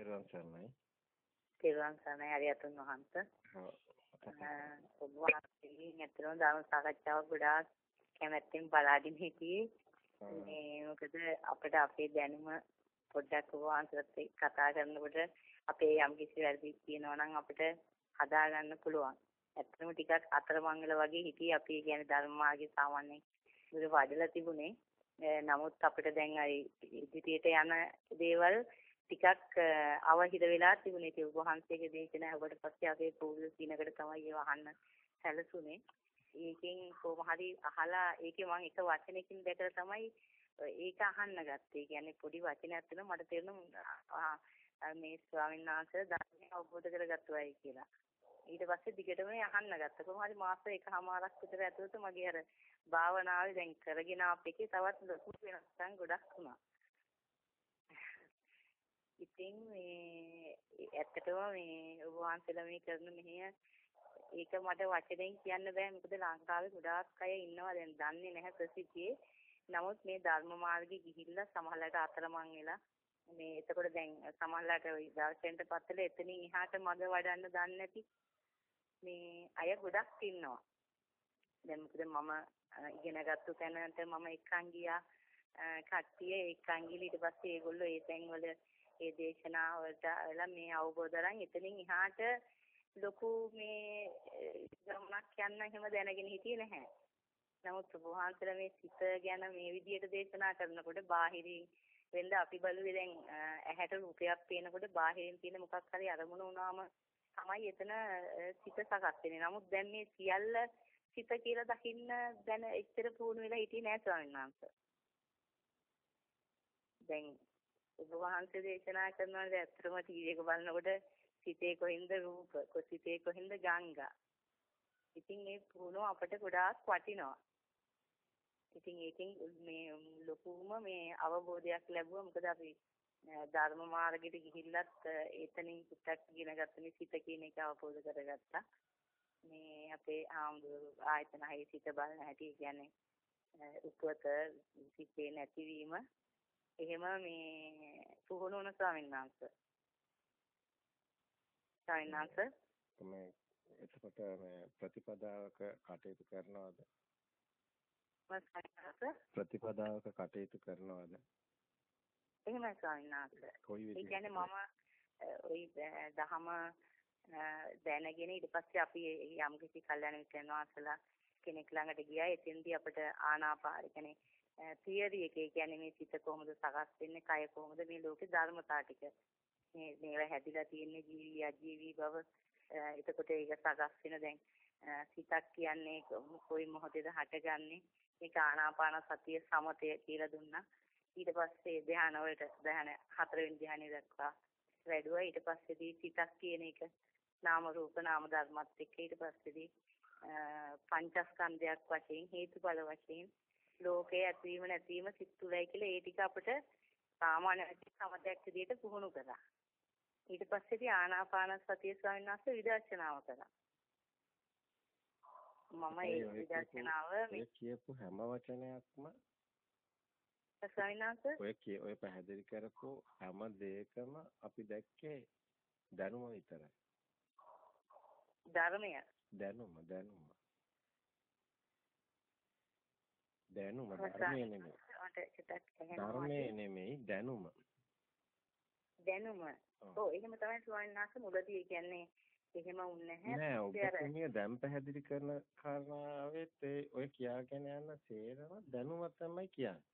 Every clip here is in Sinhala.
තෙරුවන් සරණයි. තෙරුවන් සරණයි අරියතුන් වහන්සේ. ඔබ වහන්සේගෙන් ඇත්තටම ධර්ම සාකච්ඡාවක් ගොඩාක් කැමැත්තෙන් බලාගෙන හිටියේ. මේ මොකද අපිට අපේ දැනුම පොඩ්ඩක් ඔබ වහන්සේත් කතා කරනකොට අපේ යම් කිසි වැරදි තියෙනවා නම් අපිට හදා ගන්න පුළුවන්. ඇත්තටම ටිකක් අතරමං වෙලා වගේ හිටියේ අපි කියන්නේ ධර්ම මාර්ගයේ සාමාන්‍යයෙන් වඩලා තිබුණේ. නමුත් අපිට දැන් අර ඉදිරියට යන දේවල් ටිකක් අවහිර වෙලා තිබුණේ ඒ වහන්සේගේ දේශනා ඔබට පස්සේ අපේ පොල් දිනකට තමයි ඒව අහන්න සැලසුනේ. ඒකෙන් කොහොම හරි අහලා ඒකේ මම එක වචනයකින් දැකලා තමයි ඒක අහන්න ගත්තේ. කියන්නේ පොඩි වචනයක් තියෙනවා මට තේරෙනවා මේ ස්වාමීන් වහන්සේ ධර්මය අවබෝධ කරගත්තුවයි කියලා. ඊට පස්සේ දිගටම අහන්න ගත්තා. කොහොම හරි මාස එකමාරක් විතර ඇතුළත මගේ අර භාවනාවේ දැන් කරගෙන ආපෙකේ තවත් ලොකු වෙනස්කම් ගොඩක් වුණා. ඉතින් මේ ඇත්තටම මේ ඔබ වහන්සේලා මේ කරන මෙහෙය ඒක මට වචනෙන් කියන්න බෑ මොකද ලංකාවේ ගොඩාක් අය ඉන්නවා දැන් දන්නේ නැහැ ප්‍රසිද්ධියේ. නමුත් මේ ධර්ම මාර්ගේ ගිහිල්ලා සමහරලාට අතරමං වෙලා මේ එතකොට දැන් සමහරලාට දර්ශනට පත්තල එතනින් එහාට මඟ වඩන්න දන්නේ නැති මේ අය ගොඩක් ඉන්නවා. දැන් මොකද මම ඉගෙනගත්තු තැනට මම එක්කන් ගියා කට්ටිය එක්කන් ගිහලා ඊට පස්සේ ඒගොල්ලෝ ඒ තැන්වල ඒ දේශනාවට අරලා මේ අවබෝධ කරන් එතනින් එහාට ලොකු මේ ගමනක් යන්න එහෙම දැනගෙන හිටියේ නැහැ. නමුත් වහන්සේලා මේ සිත ගැන මේ විදිහට දේශනා කරනකොට බාහිරින් වෙන්න අපි බලුවේ දැන් ඇහැට රූපයක් පේනකොට බාහිරින් තියෙන මොකක් හරි අරමුණ වුණාම තමයි එතන සිත සකස් වෙන්නේ. නමුත් දැන් මේ සියල්ල සිත කියලා දකින්න දැන එච්චර පුහුණු වෙලා හිටියේ නෑ ස්වාමීන් වහන්සේ. දැන් ඔබ වහන්සේ දේශනා කරනවා ඇත්තටම ටීවී එක බලනකොට සිතේ කොහින්ද රූප, සිතේ කොහින්ද ගංගා. ඉතින් මේ පුහුණුව අපට ගොඩාක් වටිනවා. ඉතින් ඒකෙන් මේ ලොකුම මේ අවබෝධයක් ලැබුවා මොකද අපි ධර්ම මාර්ගෙට ගිහිල්ලත් එතනින් පු탁 ඉගෙන ගත්තනේ සිත කියන එක අවබෝධ කරගත්තා. මේ අපේ ආම්දුරු ආයතන හයි සිත බලන හැටි කියන්නේ උපත සිතේ නැතිවීම එහෙම මේ පුහුණු වුණ ස්වාමීන් වහන්සේ. ස්වාමීන් වහන්සේ මේ එතකොට මේ ප්‍රතිපදාවක කටයුතු කරනවද? ප්‍රතිපදාවක කටයුතු කරනවද? එහෙමයි ස්වාමීන් වහන්සේ. ඒ කියන්නේ මම ওই දහම දැනගෙන ඊට පස්සේ අපි යම් කිසි කල්යනා මිත්‍රයන් වහන්සේලා කෙනෙක් ළඟට ගියා. එතෙන්දී අපිට ආනාපාන කියන්නේ තියරි එකේ කියන්නේ මේ සිත කොහොමද සකස් වෙන්නේ කය කොහොමද මේ ලෝකේ ධර්මතා ටික. මේ මේවා හැදිලා තියෙන්නේ ජීවි අජීවි බව එතකොට ඒක සකස් වෙන දැන් සිතක් කියන්නේ කොයි මොහොතේද හටගන්නේ මේක ආනාපාන සතිය සමතය කියලා දුන්නා. ඊට පස්සේ ධ්‍යාන වලට ධ්‍යාන හතරවෙනි ධ්‍යානෙ දක්වා වැඩුවා. ඊට පස්සේදී සිතක් කියන එක නාම රූප නාම ධර්මත් එක්ක. ඊට පස්සේදී පංචස්කන්ධයක් වශයෙන් හේතුඵල වශයෙන් ලෝකයේ ඇතිවීම නැතිවීම සිත් තුළයි කියලා ඒ ටික අපිට සාමාන්‍ය සමතයක් විදිහට පුහුණු කරා. ඊට පස්සේ ආනාපාන සතිය ස්වාමීන් වහන්සේ විදර්ශනාව කරා. මම ඒ විදර්ශනාව මේ කියපු හැම වචනයක්ම ස්වාමීන් වහන්සේ ඔය කිය ඔය පැහැදිලි කරපු හැම දෙයකම අපි දැක්කේ දැනුම විතරයි. ධර්මය. දැනුම දැනුම. දැනුම ධර්මයේ නෙමෙයි. ධර්මයේ නෙමෙයි දැනුම. දැනුම. ඔව් එහෙම තමයි ස්වාමීන් වහන්සේ මුලදී කියන්නේ එහෙම වුන්නේ නැහැ. නෑ ඔබතුමිය දැන් පැහැදිලි කරන කාරණාවෙත් ඒ ඔය කියාගෙන යන සේරම දැනුම තමයි කියන්නේ.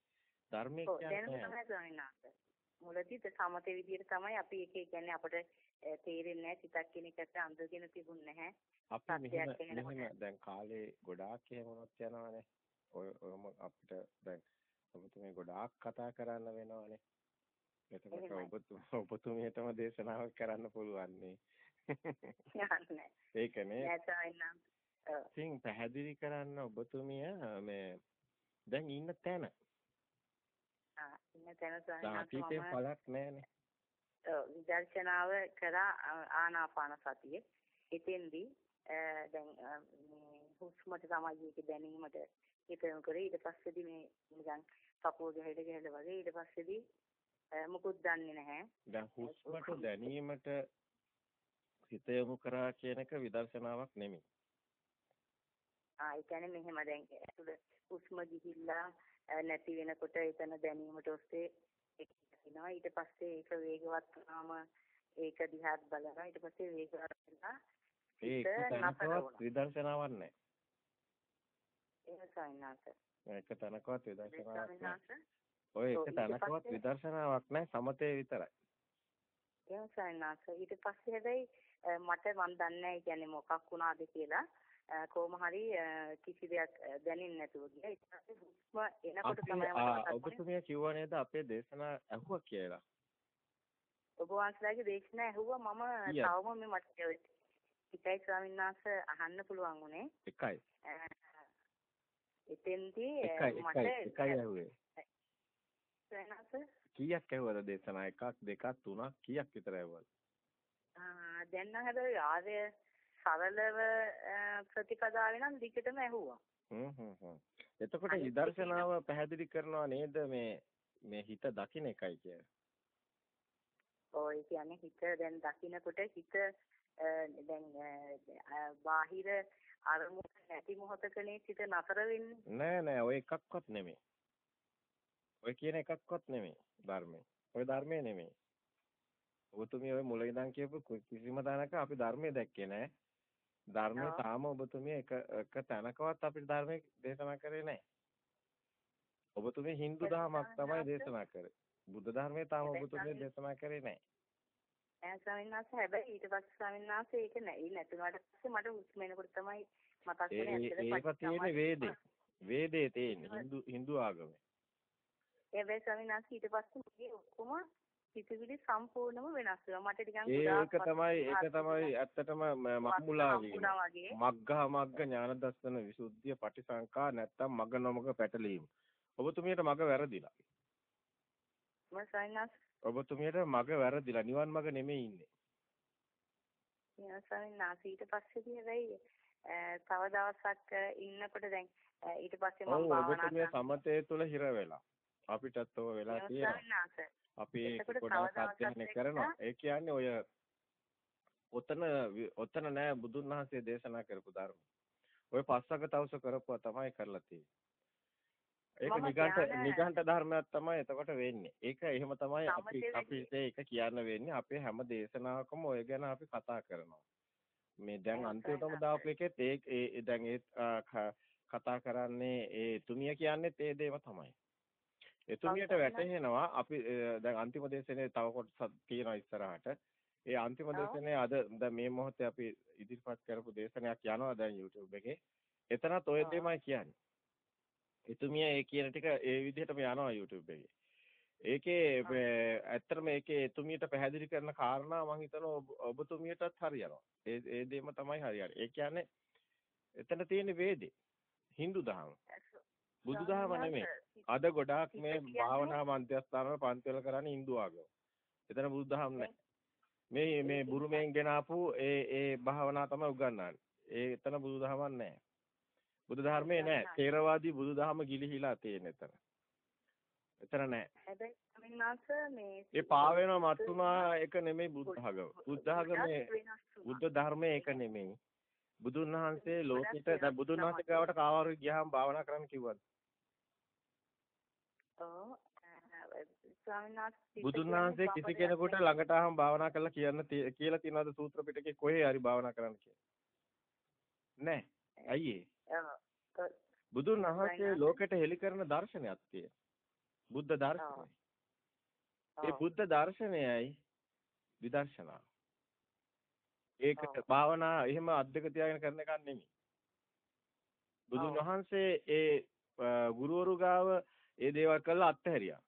ධර්මයේ කියන්නේ. මුලදී සමතේ විදිහට තමයි අපි ඒකේ කියන්නේ අපිට තේරෙන්නේ නැහැ සිතක් කියන එකට අඳගෙන තිබුණ නැහැ. අපි මෙහෙම දැන් කාලේ ගොඩාක් එහෙම වුණත් යනවානේ. ඔය ඔයම අපිට දැන් ඔබතුමී ගොඩාක් කතා කරන්න වෙනවනේ. එතකොට ඔබ ඔබතුමියටම දේශනාවක් කරන්න පුළුවන් නේ. ඒකනේ. ඉතින් පැහැදිලි කරන්න ඔබතුමිය මේ දැන් ඉන්න තැන. ආ ඉන්න තැන සාහිත්‍ය පළක් නැහැනේ. ඔව් විදර්ශනාව කරා ආනාපාන සතියේ. එතෙන්දී දැන් මේ හුස්මට ඒක දැනීමට හිතමු කරේ ඊට පස්සේදී මේ නිකන් කපුව ගහලා ගහලා වගේ ඊට පස්සේදී මුකුත් දන්නේ නැහැ. දැන් හුස්මට දැනීමට හිත යොමු කරා කියන එක විදර්ශනාවක් නෙමෙයි. ආ ඒ කියන්නේ මෙහෙම දැන් ඇතුළ හුස්ම ගිහිල්ලා නැති වෙනකොට එතන දැනීමට ඔස්සේ එනවා ඊට පස්සේ ඒක වේගවත් වුණාම ඒක දිහාත් බලනවා ඊට පස්සේ වේගවත් වෙනවා ඒක විදර්ශනාවක් නැහැ. ඒක සයින්නාස. ඒක තනකවත් විදර්ශනාවක්. ඔය එක තනකවත් විදර්ශනාවක් නැහැ සමතේ විතරයි. ඒක සයින්නාස. ඊට පස්සේ හැබැයි මට මන් දන්නේ නැහැ මොකක් වුණාද කියලා. කොහොම හරි කිසි දෙයක් දැනෙන්නේ නැතුව ගියා. ඊට පස්සේ හුස්ම එනකොට තමයි මට ඔබතුමිය කිව්වා නේද අපේ දේශනා ඇහුවා කියලා. ඔබ වහන්සේලාගේ දේශනා ඇහුවා මම තවම මේ මට එකයි ස්වාමීන් වහන්සේ අහන්න පුළුවන් උනේ. එකයි. එතෙන්දී මට එකයි ඇහුවේ. වෙනස කීයක් ඇහුවද දේශනා එකක් දෙකක් තුනක් කීයක් විතර ඇහුවද? ආ දැන් නම් හැබැයි ආර්ය සරලව ප්‍රතිපදාවේ නම් දිගටම ඇහුවා. හ්ම් හ්ම්. එතකොට විදර්ශනාව පැහැදිලි කරනවා නේද මේ මේ හිත දකින්න එකයි කියන්නේ. ඔය කියන්නේ හිත දැන් දකින්නකොට හිත දැන් බාහිර අරමුණ නැති මොහොතකනේ හිත නතර වෙන්නේ. නෑ නෑ ඔය එකක්වත් නෙමෙයි. ඔය කියන එකක්වත් නෙමෙයි ධර්මයේ. ඔය ධර්මයේ නෙමෙයි. ඔබතුමිය ඔය මුල ඉඳන් කියපු කිසිම තැනක අපි ධර්මයේ දැක්කේ නෑ. ධර්මයේ තාම ඔබතුමිය එක එක තැනකවත් අපිට ධර්මයේ දේශනා කරේ නෑ. ඔබතුමිය Hindu දහමක් තමයි දේශනා කරේ. බුද්ධ ධර්මයේ තාම ඔබතුමිය දේශනා කරේ නෑ. ඈ ස්වාමීන් වහන්සේ හැබැයි ඊට පස්සේ ස්වාමීන් වහන්සේ ඒක නෑ. ඒ නැතුණාට පස්සේ මට හුස්ම එනකොට තමයි මතක් වෙන්නේ ඒක තියෙන්නේ වේදේ. වේදේ තියෙන්නේ Hindu Hindu ආගමේ. හැබැයි ස්වාමීන් වහන්සේ ඊට පස්සේ මගේ ඔක්කොම සිතුවිලි සම්පූර්ණයෙන්ම වෙනස් වෙනවා. මට ටිකක් ඒක තමයි ඒක තමයි ඇත්තටම මක්මුලා වගේ. මග්ගහ මග්ග ඥාන දර්ශන විසුද්ධිය පටිසංකා නැත්තම් මග නොමග පැටලීම. ඔබතුමියට මග වැරදිලා. මම සයින්ස් ඔබතුමියට මග වැරදිලා නිවන් මග නෙමෙයි ඉන්නේ. එයා සයින්ස් ඊට පස්සේදී හැබැයි තව දවසක් ඉන්නකොට දැන් ඊට පස්සේ මම කරනවා. සමතේ තුල හිර වෙලා. අපිටත් ඕව වෙලා තියෙනවා. අපි ගොඩාක් අධ්‍යයනය කරනවා. ඒ කියන්නේ ඔය ඔතන ඔතන නෑ බුදුන් වහන්සේ දේශනා කරපු ධර්ම. ඔය පස්සක තවස කරපුවා තමයි කරලා තියෙන්නේ. ඒක නිගණ්ඨ නිගණ්ඨ ධර්මයක් තමයි එතකොට වෙන්නේ. ඒක එහෙම තමයි අපි අපිට ඒක කියන්න වෙන්නේ. අපේ හැම දේශනාවකම ඔය ගැන අපි කතා කරනවා. මේ දැන් අන්තිමටම දාපු එකෙත් ඒ දැන් ඒ කතා කරන්නේ ඒ තුමිය කියන්නේත් ඒ දේම තමයි. එතුමියට වැටහෙනවා අපි දැන් අන්තිම දේශනේ තව කොටසක් තියෙනවා ඉස්සරහට. ඒ අන්තිම දේශනේ අද දැන් මේ මොහොතේ අපි ඉදිරිපත් කරපු දේශනයක් යනවා දැන් YouTube එකේ. එතනත් ඔය දෙමයි කියන්නේ. එතුමිය ඒ කියන ටික ඒ විදිහටම යනවා YouTube එකේ. ඒකේ ඇත්තටම ඒකේ එතුමියට පැහැදිලි කරන කාරණා මම හිතනවා ඔබතුමියටත් හරියනවා. ඒ ඒ දෙම තමයි හරියන්නේ. ඒ කියන්නේ එතන තියෙන වේදේ. Hindu දහම. බුදුදහම නෙමෙයි. අද ගොඩාක් මේ භාවනා මන්ත්‍රස්ථාන පන්තිවල කරන්නේ Hindu ආගම. එතන බුදුදහම නැහැ. මේ මේ බුරුමෙන් ගෙන ආපු ඒ ඒ භාවනා තමයි උගන්වන්නේ. ඒ එතන බුදුදහමක් නැහැ. බුදු ධර්මයේ නැහැ. ථේරවාදී බුදුදහම ගිලිහිලා තියෙන එතන. එතන නැහැ. හැබැයි අමිනාස මේ ඒ පාවෙන මත්තුමා එක නෙමෙයි බුද්ධඝම. බුද්ධඝමේ බුද්ධ ධර්මයේ එක නෙමෙයි. බුදුන් වහන්සේ ලෝකෙට දැන් බුදුන් වහන්සේ ගාවට කාවරු ගියාම භාවනා කරන්න කිව්වද? බුදුන් වහන්සේ කිසි කෙනෙකුට ළඟට ආවම භාවනා කරලා කියන්න කියලා තියනවාද සූත්‍ර පිටකේ කොහේ හරි භාවනා කරන්න කියලා? නැහැ. ඇයි බුදුන් වහන්සේ ලෝකෙට හෙළි කරන දර්ශනයක් තියෙන. බුද්ධ දර්ශනය. ඒ බුද්ධ දර්ශනයයි විදර්ශනා. ඒකට භාවනා එහෙම අද්දක තියාගෙන කරන එකක් නෙමෙයි. බුදුන් වහන්සේ ඒ ගුරුවරු ගාව ඒ දේවල් කළා අත්හැරියා.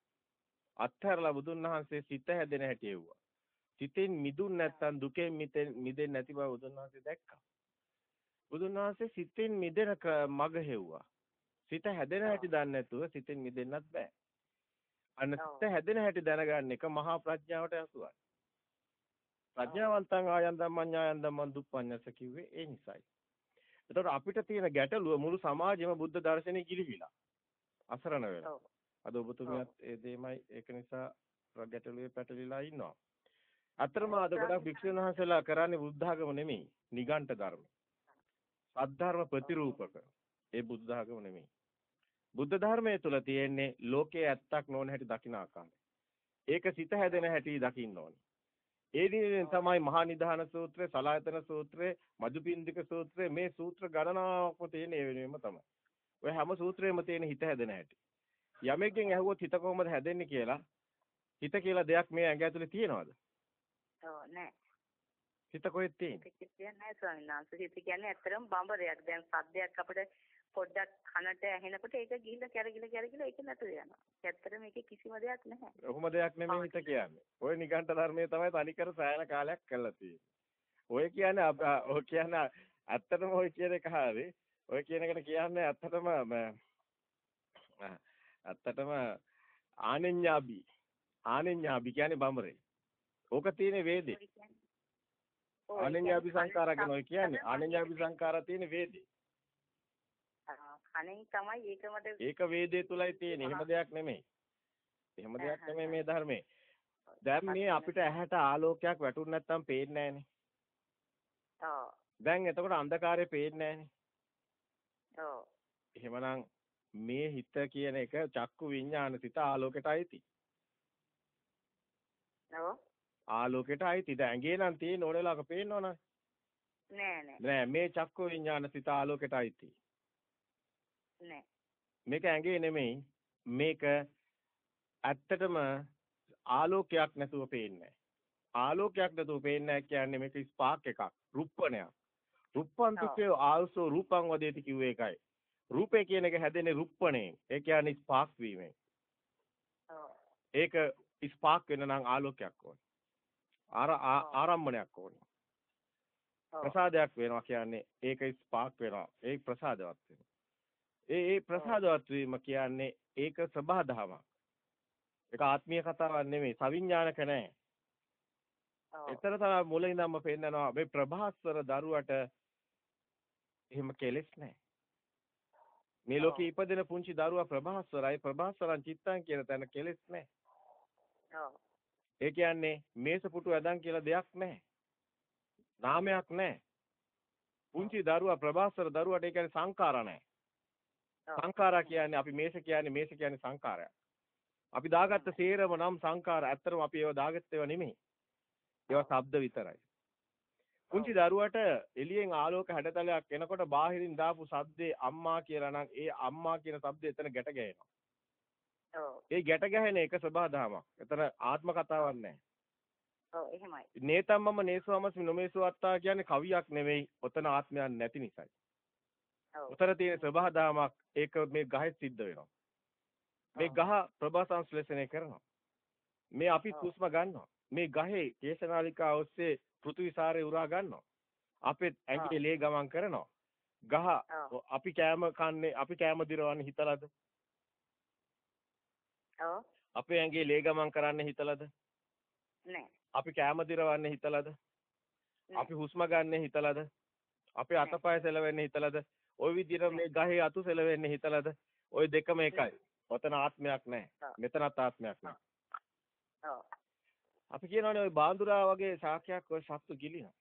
අත්හැරලා බුදුන් වහන්සේ සිත හැදෙන හැටි එව්වා. සිතෙන් මිදුන් නැත්තම් දුකෙන් මිදෙන්නේ නැති බව බුදුන් වහන්සේ දැක්කා. බුදුන් වහන්සේ සිතෙන් මිදෙන මග හෙව්වා. සිත හැදෙන හැටි දන්නේ නැතුව සිතෙන් මිදෙන්නත් බෑ. අන්න සිත හැදෙන හැටි දැනගන්න එක මහා ප්‍රඥාවට යසුවයි. ප්‍රඥාවන්තං ආයන් ධම්මඤ්ඤායන් ධම්මං දුප්පඤ්ඤස කිව්වේ ඒ නිසයි. එතකොට අපිට තියෙන ගැටලුව මුළු සමාජෙම බුද්ධ දර්ශනේ ගිලිහිලා. අසරණ වෙලා. අද ඔබතුමියත් ඒ දෙයමයි ඒක නිසා ගැටලුවේ පැටලිලා ඉන්නවා. අතරම අද ගොඩක් භික්ෂුන් වහන්සේලා කරන්නේ බුද්ධාගම නෙමෙයි, නිගණ්ඨ ධර්ම. සද්ධර්ම ප්‍රතිරූපක. ඒ බුද්ධාගම නෙමෙයි. බුද්ධ ධර්මයේ තුල තියෙන්නේ ලෝකයේ ඇත්තක් නොවන හැටි දකින්න ආකාරය. ඒක සිත හැදෙන හැටි දකින්න ඕනේ. ඒ දිනේ තමයි මහා නිධාන සූත්‍රය, සලායතන සූත්‍රය, මදුපින්දික සූත්‍රය මේ සූත්‍ර ගණනාවක්ම තියෙන ඒ වෙනුවෙම තමයි. ඔය හැම සූත්‍රයෙම තියෙන හිත හැදෙන හැටි. යමෙක්ගෙන් ඇහුවොත් හිත කොහොමද හැදෙන්නේ කියලා හිත කියලා දෙයක් මේ ඇඟ ඇතුලේ තියෙනවද? ඔව් නෑ. හිත කොහෙද තියෙන්නේ? හිත කියන්නේ ස්වාමීන් වහන්සේ. හිත කියන්නේ ඇත්තටම බඹරයක්. දැන් සද්දයක් අපිට පොඩ්ඩක් කනට ඇහෙනකොට ඒක ගිහිල්ලා කැරකිලා කැරකිලා ඒක නැතුව යනවා. ඇත්තටම මේකේ කිසිම දෙයක් නැහැ. ඔහොම දෙයක් නෙමෙයි හිත කියන්නේ. ඔය නිගණ්ඨ ධර්මයේ තමයි තනිකර සෑයන කාලයක් කරලා තියෙන්නේ. ඔය කියන්නේ ඔය කියන්නේ ඇත්තටම ඔය කියන එක හරි. ඔය කියන එකට කියන්නේ ඇත්තටම ඇත්තටම ආනෙඤ්ඤාබි ආනෙඤ්ඤාබි කියන්නේ බඹරේ. ඕක තියෙන වේදේ. ආනෙඤ්ඤාබි සංඛාරා කියන ඔය කියන්නේ ආනෙඤ්ඤාබි සංඛාරා තියෙන වේදේ. කණෙන් තමයි ඒක මට ඒක වේදේ තුලයි තියෙන්නේ. එහෙම දෙයක් නෙමෙයි. එහෙම දෙයක් නෙමෙයි මේ ධර්මයේ. දැන් මේ අපිට ඇහැට ආලෝකයක් වැටුනේ නැත්තම් පේන්නේ නැහනේ. ඔව්. දැන් එතකොට අන්ධකාරය පේන්නේ නැහනේ. ඔව්. එහෙමනම් මේ හිත කියන එක චක්කු විඤ්ඤාණ සිත ආලෝකයට අයිති. ඔව්. ආලෝකයට අයිති. දැන් ඇඟේ නම් තියෙන ඕන වෙලාවක පේන්නවනේ. නෑ නෑ. නෑ මේ චක්කු විඤ්ඤාණ සිත ආලෝකයට අයිති. නෑ. මේක ඇඟේ නෙමෙයි. මේක ඇත්තටම ආලෝකයක් නැතුව පේන්නේ ආලෝකයක් නැතුව පේන්නේ කියන්නේ මේක ස්පාක් එකක්. රුප්පණයක්. රුප්පන්තිකේ ආල්සෝ රූපං වදේති කිව්වේ ඒකයි. රූපේ කියන එක හැදෙන්නේ රුප්පණයෙන්. ඒ කියන්නේ ස්පාක් වීමෙන්. ඒක ස්පාක් වෙන නම් ආලෝකයක් ඕනේ. ආර ආරම්භණයක් ඕනේ. ප්‍රසාදයක් වෙනවා කියන්නේ ඒක ස්පාක් වෙනවා. ඒක ප්‍රසාදවත් වෙනවා. ඒ ඒ ප්‍රසාදවත් වීම කියන්නේ ඒක සබහාදහමක්. ඒක ආත්මීය කතාවක් නෙමෙයි. සවිඥානික නෑ. එතන තමයි මුල ඉඳන්ම පෙන්නනවා මේ ප්‍රභාස්වර දරුවට එහෙම කෙලෙස් නැහැ. මේ ලෝකේ ඉපදෙන පුංචි දරුවා ප්‍රභාස්වරයි ප්‍රභාස්වරං චිත්තං කියන තැන කෙලෙස් නැහැ. ඒ කියන්නේ මේස පුටු ඇදන් කියලා දෙයක් නැහැ. නාමයක් නැහැ. පුංචි දරුවා ප්‍රභාස්වර දරුවට ඒ කියන්නේ සංඛාර නැහැ. සංඛාරා කියන්නේ අපි මේස කියන්නේ මේස කියන්නේ සංඛාරයක්. අපි දාගත්ත සේරම නම් සංඛාර. ඇත්තටම අපි ඒව දාගත්ත ඒවා නෙමෙයි. ඒවා ශබ්ද විතරයි. පුංචි දරුවට එළියෙන් ආලෝක හැඩතලයක් එනකොට බාහිරින් දාපු සද්දේ අම්මා කියලා නම් ඒ අම්මා කියන શબ્දේ එතන ගැට ගැහෙනවා. ඒ ගැට ගැහෙන එක සබහාදහමක්. එතන ආත්ම කතාවක් නැහැ. ඔව් එහෙමයි. නේතම්මම නේසවමස් නොමේසෝ අත්තා කියන්නේ කවියක් නෙවෙයි. ඔතන ආත්මයක් නැති නිසායි. ඔව්. උතර තියෙන සබහාදහමක් ඒක මේ ගහේ සිද්ධ වෙනවා. මේ ගහ ප්‍රභා සංශ්ලේෂණය කරනවා. මේ අපි හුස්ම ගන්නවා. මේ ගහේ කේශනාලිකා ඔස්සේ පෘථිවිසාරේ උරා ගන්නවා. අපේ ඇඟේ ලේ ගමන් කරනවා. ගහ අපි කෑම කන්නේ අපි කෑම දිරවන්නේ හිතලාද? ඔව්. අපේ ඇඟේ ලේ ගමන් කරන්නේ හිතලාද? නෑ. අපි කෑම දිරවන්නේ හිතලාද? අපි හුස්ම ගන්න හිතලාද? අපේ අතපය සෙලවෙන්නේ හිතලාද? ওই විදිහට මේ ගහේ අතු සෙලවෙන්නේ හිතලාද? ওই දෙකම එකයි. ඔතන ආත්මයක් නැහැ. මෙතනත් ආත්මයක් නැහැ. ඔව්. අපි කියනවානේ ওই බාඳුරා වගේ ශාඛයක් ඔය සත්තු ගිලිනවා.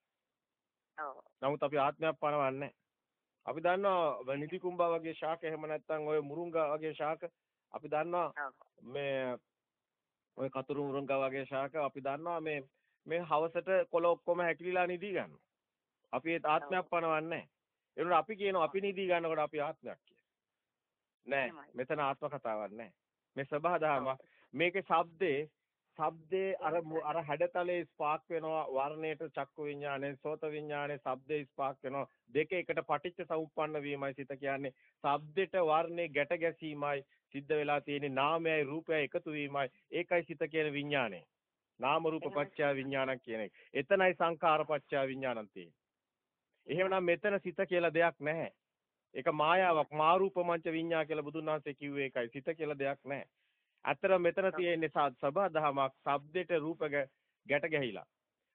ඔව්. නමුත් අපි ආත්මයක් පනවන්නේ අපි දන්නවා නිදි කුම්බා වගේ ශාඛ එහෙම නැත්නම් ඔය මුරුංගා වගේ ශාඛ අපි දන්නවා මේ ඔය කතුරු මුරුංගා වගේ ශාඛ අපි දන්නවා මේ මේ හවසට කොළ ඔක්කොම හැකිලිලා නිදි ගන්නවා. අපි ඒ ආත්මයක් පනවන්නේ නැහැ. අපි කියනවා අපි නිදි ගන්නකොට අපි ආත්මයක් නෑ. මෙතන ආත්ම කතාවක් නෑ. මේ සබහාදහම මේකේ ශබ්දේ ශබ්දේ අර අර හැඩතලේ ස්පාක් වෙනවා වර්ණයට චක්කු විඥානේ සෝත විඥානේ ශබ්දේ ස්පාක් වෙනවා දෙක එකට පටිච්ච සමුප්පන්න වීමයි සිත කියන්නේ ශබ්දෙට වර්ණේ ගැට ගැසීමයි සිද්ධ වෙලා තියෙන්නේ නාමයයි රූපයයි එකතු වීමයි ඒකයි සිත කියන විඥානේ නාම රූප පත්‍ය විඥානක් කියන එක. එතනයි සංඛාර පත්‍ය විඥානක් තියෙන්නේ. එහෙමනම් මෙතන සිත කියලා දෙයක් නැහැ. ඒක මායාවක් මාරූපමංච විඤ්ඤා කියලා බුදුන් වහන්සේ කිව්වේ ඒකයි. සිත කියලා දෙයක් නැහැ. අතර මෙතන තියෙන්නේ සබා දහමක් ශබ්දෙට රූප ගැට ගැහිලා.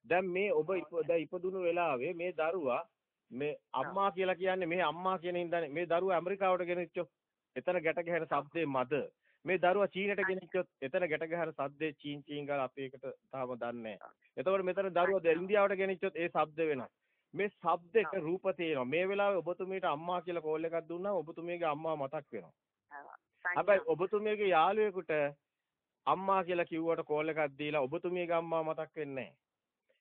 දැන් මේ ඔබ ඉපදුණු වෙලාවේ මේ දරුවා මේ අම්මා කියලා කියන්නේ මේ අම්මා කියන හින්දානේ මේ දරුවා ඇමරිකාවට ගෙනිච්චෝ. එතන ගැට ගැහෙන ශබ්දේ මද මේ දරුවා චීනට ගෙනිච්චොත් එතන ගැට ගහන සද්දේ චීන් චීන් ගාලා අපි ඒකට තාම දන්නේ නැහැ. එතකොට මෙතන දරුවා ඉන්දියාවට ගෙනිච්චොත් ඒ ශබ්ද වෙනවා. මේ ශබ්දයක රූප තියෙනවා. මේ වෙලාවේ ඔබතුමීට අම්මා කියලා කෝල් එකක් දුන්නාම ඔබතුමීගේ අම්මා මතක් වෙනවා. හැබැයි ඔබතුමියගේ යාළුවෙකුට අම්මා කියලා කිව්වට කෝල් එකක් දීලා ඔබතුමියගේ අම්මා මතක් වෙන්නේ නැහැ.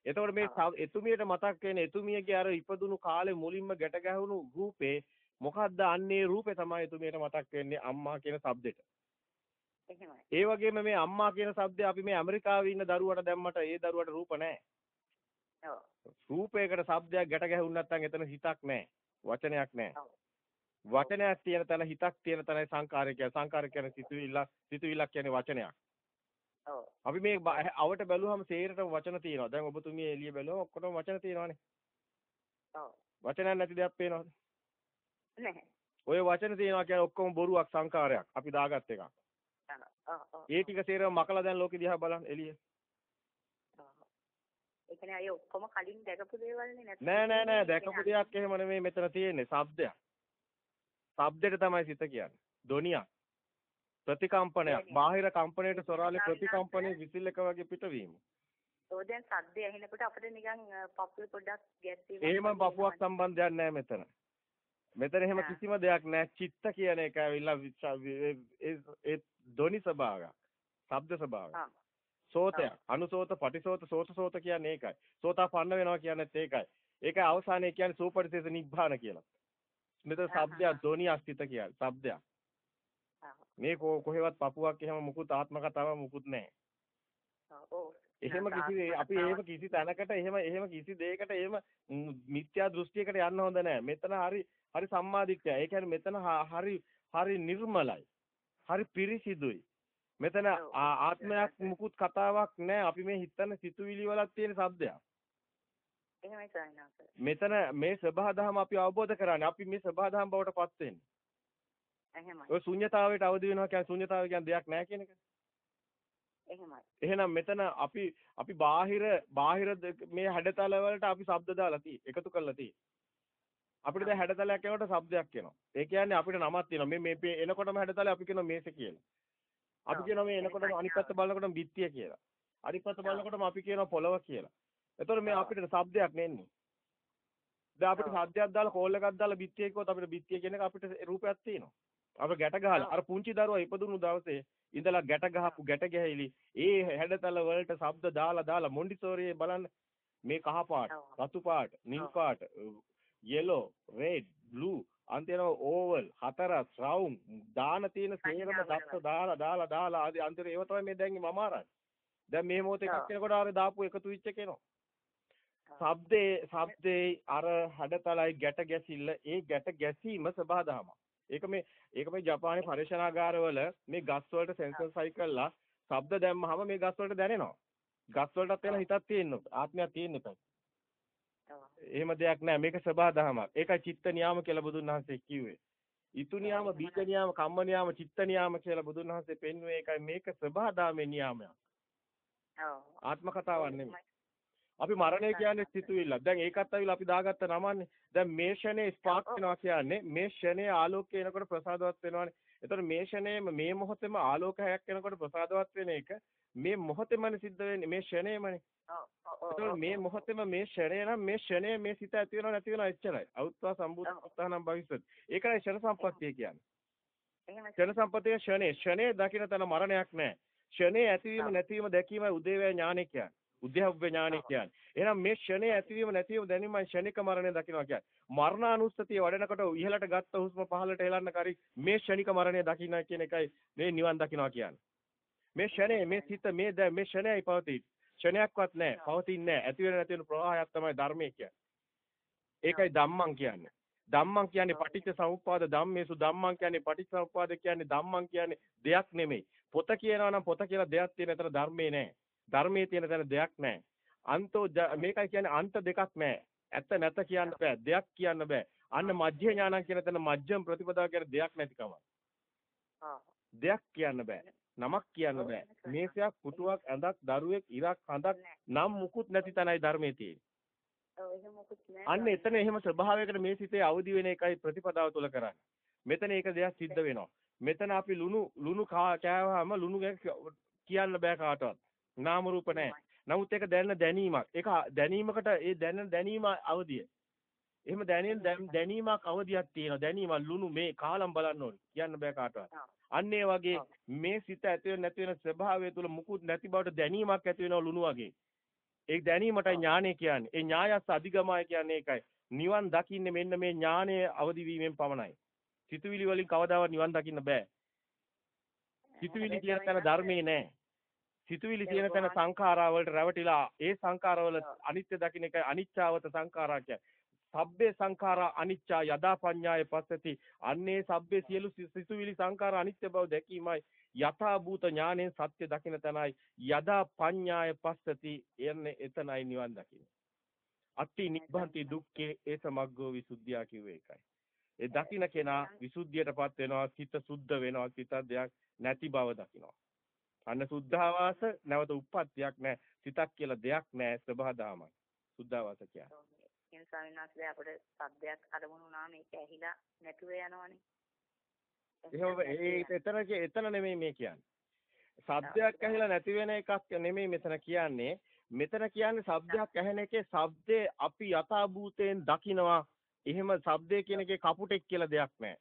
එතකොට මේ එතුමියට මතක් වෙන එතුමියගේ අර ඉපදුණු කාලේ මුලින්ම ගැට ගැහුණු රූපේ මොකද්ද අන්නේ රූපේ තමයි එතුමියට මතක් වෙන්නේ අම්මා කියන શબ્දෙට. ඒ වගේම මේ අම්මා කියන શબ્දය අපි මේ ඇමරිකාවේ ඉන්න දරුවට දැම්මට ඒ දරුවට රූප නැහැ. රූපයකට શબ્දයක් ගැට ගැහුණ නැත්නම් එතන හිතක් නැහැ. වචනයක් නැහැ. වචනයක් තියෙන තැන හිතක් තියෙන තැනයි සංකාරය කියන්නේ. සංකාරය කියන්නේ සිතුවිල්ල, සිතුවිල්ලක් කියන්නේ වචනයක්. අපි මේ අවට බැලුවම සේරටම වචන තියෙනවා. දැන් ඔබතුමිය එළිය බැලුවම ඔක්කොටම වචන තියෙනවානේ. ඔව්. වචනයක් නැති දෙයක් පේනවද? නැහැ. ඔය වචන තියෙනවා කියන්නේ ඔක්කොම බොරුවක් සංකාරයක්. අපි දාගත් එකක්. ඒ ටික සේරම මකලා දැන් ලෝකෙ දිහා බලන්න එළිය. ඒ කියන්නේ අය ඔක්කොම කලින් දැකපු දේවල්නේ නැත්නම් නෑ නෑ නෑ දැකපු දෙයක් එහෙම නෙමෙයි මෙතන තියෙන්නේ. ශබ්දයක්. ශබ්දෙට තමයි සිත කියන්නේ. ධොනියක්. ප්‍රතිකම්පනයක් බාහිර කම්පණයට සොරාලේ ප්‍රතිකම්පනයේ විසිල් එක වගේ පිටවීම. ඔය දැන් සද්ද ඇහෙනකොට අපිට නිකන් පපුව පොඩ්ඩක් ගැස්සීමක් එහෙම පපුවක් සම්බන්ධයක් නැහැ මෙතන. මෙතන එහෙම කිසිම දෙයක් නැහැ. චිත්ත කියන එක ඇවිල්ලා ඒ ධොනි ස්වභාවයක්. ශබ්ද ස්වභාවයක්. සෝතයක්. අනුසෝත, පටිසෝත, සෝතසෝත කියන්නේ ඒකයි. සෝතාපන්න වෙනවා කියන්නේත් ඒකයි. ඒකයි අවසානයේ කියන්නේ සූපටිසේස නිබ්බාන කියලා. මෙතන ශබ්දයක් ධොනියක් සිත කියන්නේ. ශබ්දයක්. මේ කොහෙවත් පපුවක් එහෙම මුකුත් ආත්ම කතාවක් මුකුත් නැහැ. එහෙම කිසි අපි එහෙම කිසි තැනකට එහෙම එහෙම කිසි දෙයකට එහෙම මිත්‍යා දෘෂ්ටියකට යන්න හොඳ නැහැ. මෙතන හරි හරි සම්මාදිට්ඨිය. ඒ කියන්නේ මෙතන හරි හරි නිර්මලයි. හරි පිරිසිදුයි. මෙතන ආත්මයක් මුකුත් කතාවක් නැහැ. අපි මේ හිතන සිතුවිලි වලක් තියෙන શબ્දයක්. මෙතන මේ සබහාදහම අපි අවබෝධ කරගන්න. අපි මේ සබහාදහම බවට පත් වෙන්නේ. එහෙමයි. ඔය ශුන්්‍යතාවයට අවදි වෙනවා කියන්නේ ශුන්්‍යතාවය කියන්නේ දෙයක් නැහැ කියන එක. එහෙමයි. එහෙනම් මෙතන අපි අපි බාහිර බාහිර මේ හැඩතල වලට අපි ශබ්ද දාලා තියෙයි. එකතු කරලා තියෙයි. අපිට දැන් හැඩතලයක් එනකොට ශබ්දයක් එනවා. ඒ කියන්නේ අපිට නමක් තියෙනවා. මේ මේ එනකොටම හැඩතල අපි කියනවා මේස කියලා. අපි කියනවා මේ එනකොටම අනිත් පැත්ත බලනකොටම බිත්තිය කියලා. අනිත් පැත්ත බලනකොටම අපි කියනවා පොළව කියලා. එතකොට මේ අපිට ශබ්දයක් නෙන්නේ. දැන් අපිට ශබ්දයක් දාලා කෝල් එකක් දාලා බිත්තිය කිව්වොත් අපිට බිත්තිය කියන එක අපිට රූපයක් තියෙනවා. අප ගැට ගහලා අර පුංචි දරුවා ඉපදුණු දවසේ ඉඳලා ගැට ගහපු ගැට ගැහිලි ඒ හැඩතල වලට ශබ්ද දාලා දාලා මොන්ඩිසෝරියේ බලන්න. මේ කහ පාට රතු පාට නිල් පාට yellow red blue අන්තිම ඕවල් හතරස් රවුම් දාන තියෙන සේරම දත්ත දාලා දාලා දාලා ආදී අන්තිම ඒව තමයි මේ දැන් මම අරන්නේ. දැන් මේ මොහොතේ එකක් කෙනකොට ආර දාපු එකතු වෙච්ච කෙනා ශබ්දේ ශබ්දේ අර හැඩතලයි ගැට ගැසිල්ල ඒ ගැට ගැසීම සබහාදහමක් ඒක මේ ඒක මේ ජපානයේ පරීක්ෂණාගාරවල මේ ගස් වලට සෙන්සර් සයි කරලා ශබ්ද දැම්මහම මේ ගස් වලට දැනෙනවා. ගස් වලටත් එන හිතක් තියෙන්න ආත්මයක් තියෙන්න එපා. එහෙම දෙයක් නෑ මේක සබහා දහමක්. ඒකයි චිත්ත නියාම කියලා බුදුන් වහන්සේ කිව්වේ. ඊතු නියාම, බීජ නියාම, කම්ම නියාම, චිත්ත නියාම කියලා බුදුන් වහන්සේ පෙන්වුවේ ඒකයි මේක සබහා දාමේ නියාමයක්. ආත්ම කතාවක් නෙමෙයි. අපි මරණය කියන්නේ සිතුවිල්ලක්. දැන් ඒකත් අවිල අපි දාගත්ත නමන්නේ. දැන් මේ ෂනේ ස්පාර්ක් වෙනවා කියන්නේ මේ ෂනේ ආලෝකය එනකොට ප්‍රසාදවත් වෙනවානේ. එතකොට මේ ෂනේ මේ මොහොතේම ආලෝකයක් එනකොට ප්‍රසාදවත් වෙන එක මේ මොහොතේමනේ සිද්ධ වෙන්නේ මේ ෂනේමනේ. එතකොට මේ මොහොතේම මේ ෂනේ නම් මේ ෂනේ මේ සිත ඇති වෙනව නැති වෙනව එච්චරයි. අවුත්වා සම්බුද්ධානම් භවිෂත්. ඒකයි ෂණ සම්පත්තිය කියන්නේ. ෂණ සම්පත්තිය ෂනේ ෂනේ දකින්න තන මරණයක් නැහැ. ෂනේ ඇතිවීම නැතිවීම දැකීමයි උදේවැය ඥානෙ කියන්නේ. උද්‍යව්‍ය ඥානෙ කියන්නේ. එහෙනම් මේ ක්ෂණයේ ඇතිවීම නැතිවීම දැනීමයි ක්ෂණික මරණය දකින්නවා කියන්නේ. මරණානුස්සතිය වඩනකොට ඉහළට ගත්ත හුස්ම පහළට හෙලන්න කරි මේ ක්ෂණික මරණය දකින්නයි කියන එකයි මේ නිවන් දකින්නවා කියන්නේ. මේ ක්ෂණය මේ සිත මේ දැන් මේ ක්ෂණයයි පවතී. ක්ෂණයක්වත් නැහැ. පවතින්නේ නැහැ. ඇති වෙන නැති වෙන ප්‍රවාහයක් තමයි ධර්මයේ කියන්නේ. ඒකයි ධම්මං කියන්නේ. ධම්මං කියන්නේ පටිච්ච සමුප්පාද ධම්මේසු ධම්මං කියන්නේ පටිච්ච සමුප්පාද කියන්නේ ධම්මං කියන්නේ දෙයක් නෙමෙයි. පොත කියනවා නම් පොත කියලා දෙයක් තියෙන අතර ධර්මේ නැහැ. ධර්මයේ තියෙන තැන දෙයක් නැහැ. අන්තෝ මේකයි කියන්නේ අන්ත දෙකක් නැහැ. ඇත්ත නැත කියන්න බෑ. දෙයක් කියන්න බෑ. අන්න මධ්‍ය ඥානං කියන තැන මධ්‍යම ප්‍රතිපදාව කියන දෙයක් නැතිකම. දෙයක් කියන්න බෑ. නමක් කියන්න බෑ. මේසයක්, පුටුවක්, ඇඳක්, දරුවෙක්, ඉරක්, හඳක් නම් මුකුත් නැති තැනයි ධර්මයේ තියෙන්නේ. අන්න එතන එහෙම ස්වභාවයකට මේ සිතේ අවදි වෙන එකයි ප්‍රතිපදාව තුල කරන්නේ. මෙතන ඒක දෙයක් සිද්ධ වෙනවා. මෙතන අපි ලුණු ලුණු කෑවහම ලුණු කියන්න බෑ කාටවත්. නාම රූප නැහැ. නමුත් ඒක දැනන දැනීමක්. ඒක දැනීමකට ඒ දැනන දැනීම අවදිය. එහෙම දැනෙන දැනීමක් අවදියක් තියෙනවා. දැනීම ලුණු මේ කාලම් බලන්න ඕනේ. කියන්න බෑ කාටවත්. අන්න ඒ වගේ මේ සිත ඇති වෙන නැති වෙන ස්වභාවය තුල මුකුත් නැති බවට දැනීමක් ඇති වෙනවා ලුණු වගේ. ඒ දැනීමටයි ඥානය කියන්නේ. ඒ ඥායස් අධිගමය කියන්නේ ඒකයි. නිවන් දකින්නේ මෙන්න මේ ඥානයේ අවදි වීමෙන් පමණයි. සිතුවිලි වලින් කවදාවත් නිවන් දකින්න බෑ. සිතුවිලි කියන තැන ධර්මේ නෑ. සිතුවිලි කියන තැන සංඛාරා වලට රැවටිලා ඒ සංඛාරවල අනිත්‍ය දකින්න එකයි අනිච්චාවත සංඛාරා කියන්නේ. සබ්බේ සංඛාරා අනිච්චා යදා පඤ්ඤාය පස්සති. අන්නේ සබ්බේ සියලු සිතුවිලි සංඛාර අනිත්‍ය බව දැකීමයි යථා භූත ඥාණයෙන් සත්‍ය දකින්න තැනයි යදා පඤ්ඤාය පස්සති. එන්නේ එතනයි නිවන් දකින්න. අත්ති නිබ්බන්ති දුක්ඛේ ඒ සමග්ගෝ විසුද්ධියා කිව්වේ ඒකයි. ඒ දකින්න කෙනා විසුද්ධියටපත් වෙනවා සිත සුද්ධ වෙනවා සිත දෙයක් නැති බව දකිනවා. අන්න සුද්ධාවාස නැවත උප්පත්තියක් නැහැ. සිතක් කියලා දෙයක් නැහැ ස්වභාදාමයි. සුද්ධාවාස කියන්නේ. කියන ස්වාමීන් වහන්සේ අපිට සද්දයක් අරමුණු වුණාම ඒක ඇහිලා නැතුව යනවනේ. එහෙම ඒ එතන එතන නෙමෙයි මේ කියන්නේ. සද්දයක් ඇහිලා නැති වෙන එකක් නෙමෙයි මෙතන කියන්නේ. මෙතන කියන්නේ සබ්දයක් ඇහෙන එකේ සබ්දේ අපි යථාභූතයෙන් දකිනවා. එහෙම සබ්දේ කියන එකේ කපුටෙක් කියලා දෙයක් නැහැ.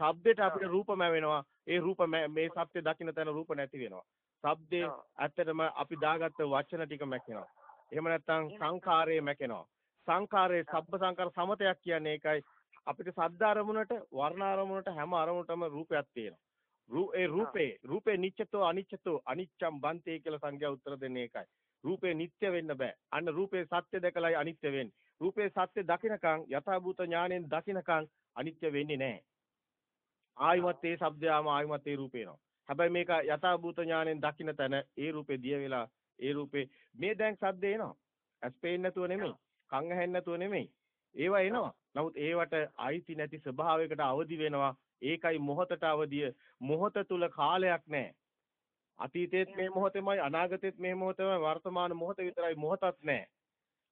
සබ්දෙට අපිට රූපම වෙනවා. ඒ රූප මේ සත්‍ය දකින්න තැන රූප නැති වෙනවා. සබ්දේ ඇත්තටම අපි දාගත්ත වචන ටික මැකෙනවා. එහෙම නැත්නම් සංඛාරයේ මැකෙනවා. සංඛාරයේ සබ්බ සංඛාර සමතයක් කියන්නේ ඒකයි. අපිට සද්ද අරමුණට වර්ණ අරමුණට හැම අරමුණටම රූපයක් තියෙනවා. ඒ රූපේ රූපේ නිච්චතෝ අනිච්චතෝ අනිච්ඡම් බන්තේ කියලා සංඥා උත්තර දෙන්නේ ඒකයි. රූපේ නිට්ටය වෙන්න බෑ. අන්න රූපේ සත්‍ය දැකලායි අනිත්‍ය වෙන්නේ. රූපේ සත්‍ය දකින්නකම් යථාභූත ඥාණයෙන් දකින්නකම් අනිත්‍ය වෙන්නේ නැහැ. ආයිමත් ඒ શબ્දයාම ආයිමත් ඒ රූපේනවා. හැබැයි මේක යථාභූත ඥාණයෙන් දකින්න තැන ඒ රූපේ දිය වෙලා ඒ රූපේ මේ දැන් සද්ද එනවා. ඇස් පේන්නේ නැතුව නෙමෙයි. කන් ඇහෙන්නේ නැතුව නෙමෙයි. ඒවා එනවා. නමුත් ඒවට අයිති නැති ස්වභාවයකට අවදි වෙනවා. ඒකයි මොහතට අවදිය. මොහත තුල කාලයක් නැහැ. අතීතෙත් මේ මොහොතෙමයි අනාගතෙත් මේ මොහොතෙමයි වර්තමාන මොහොත විතරයි මොහොතක් නැහැ.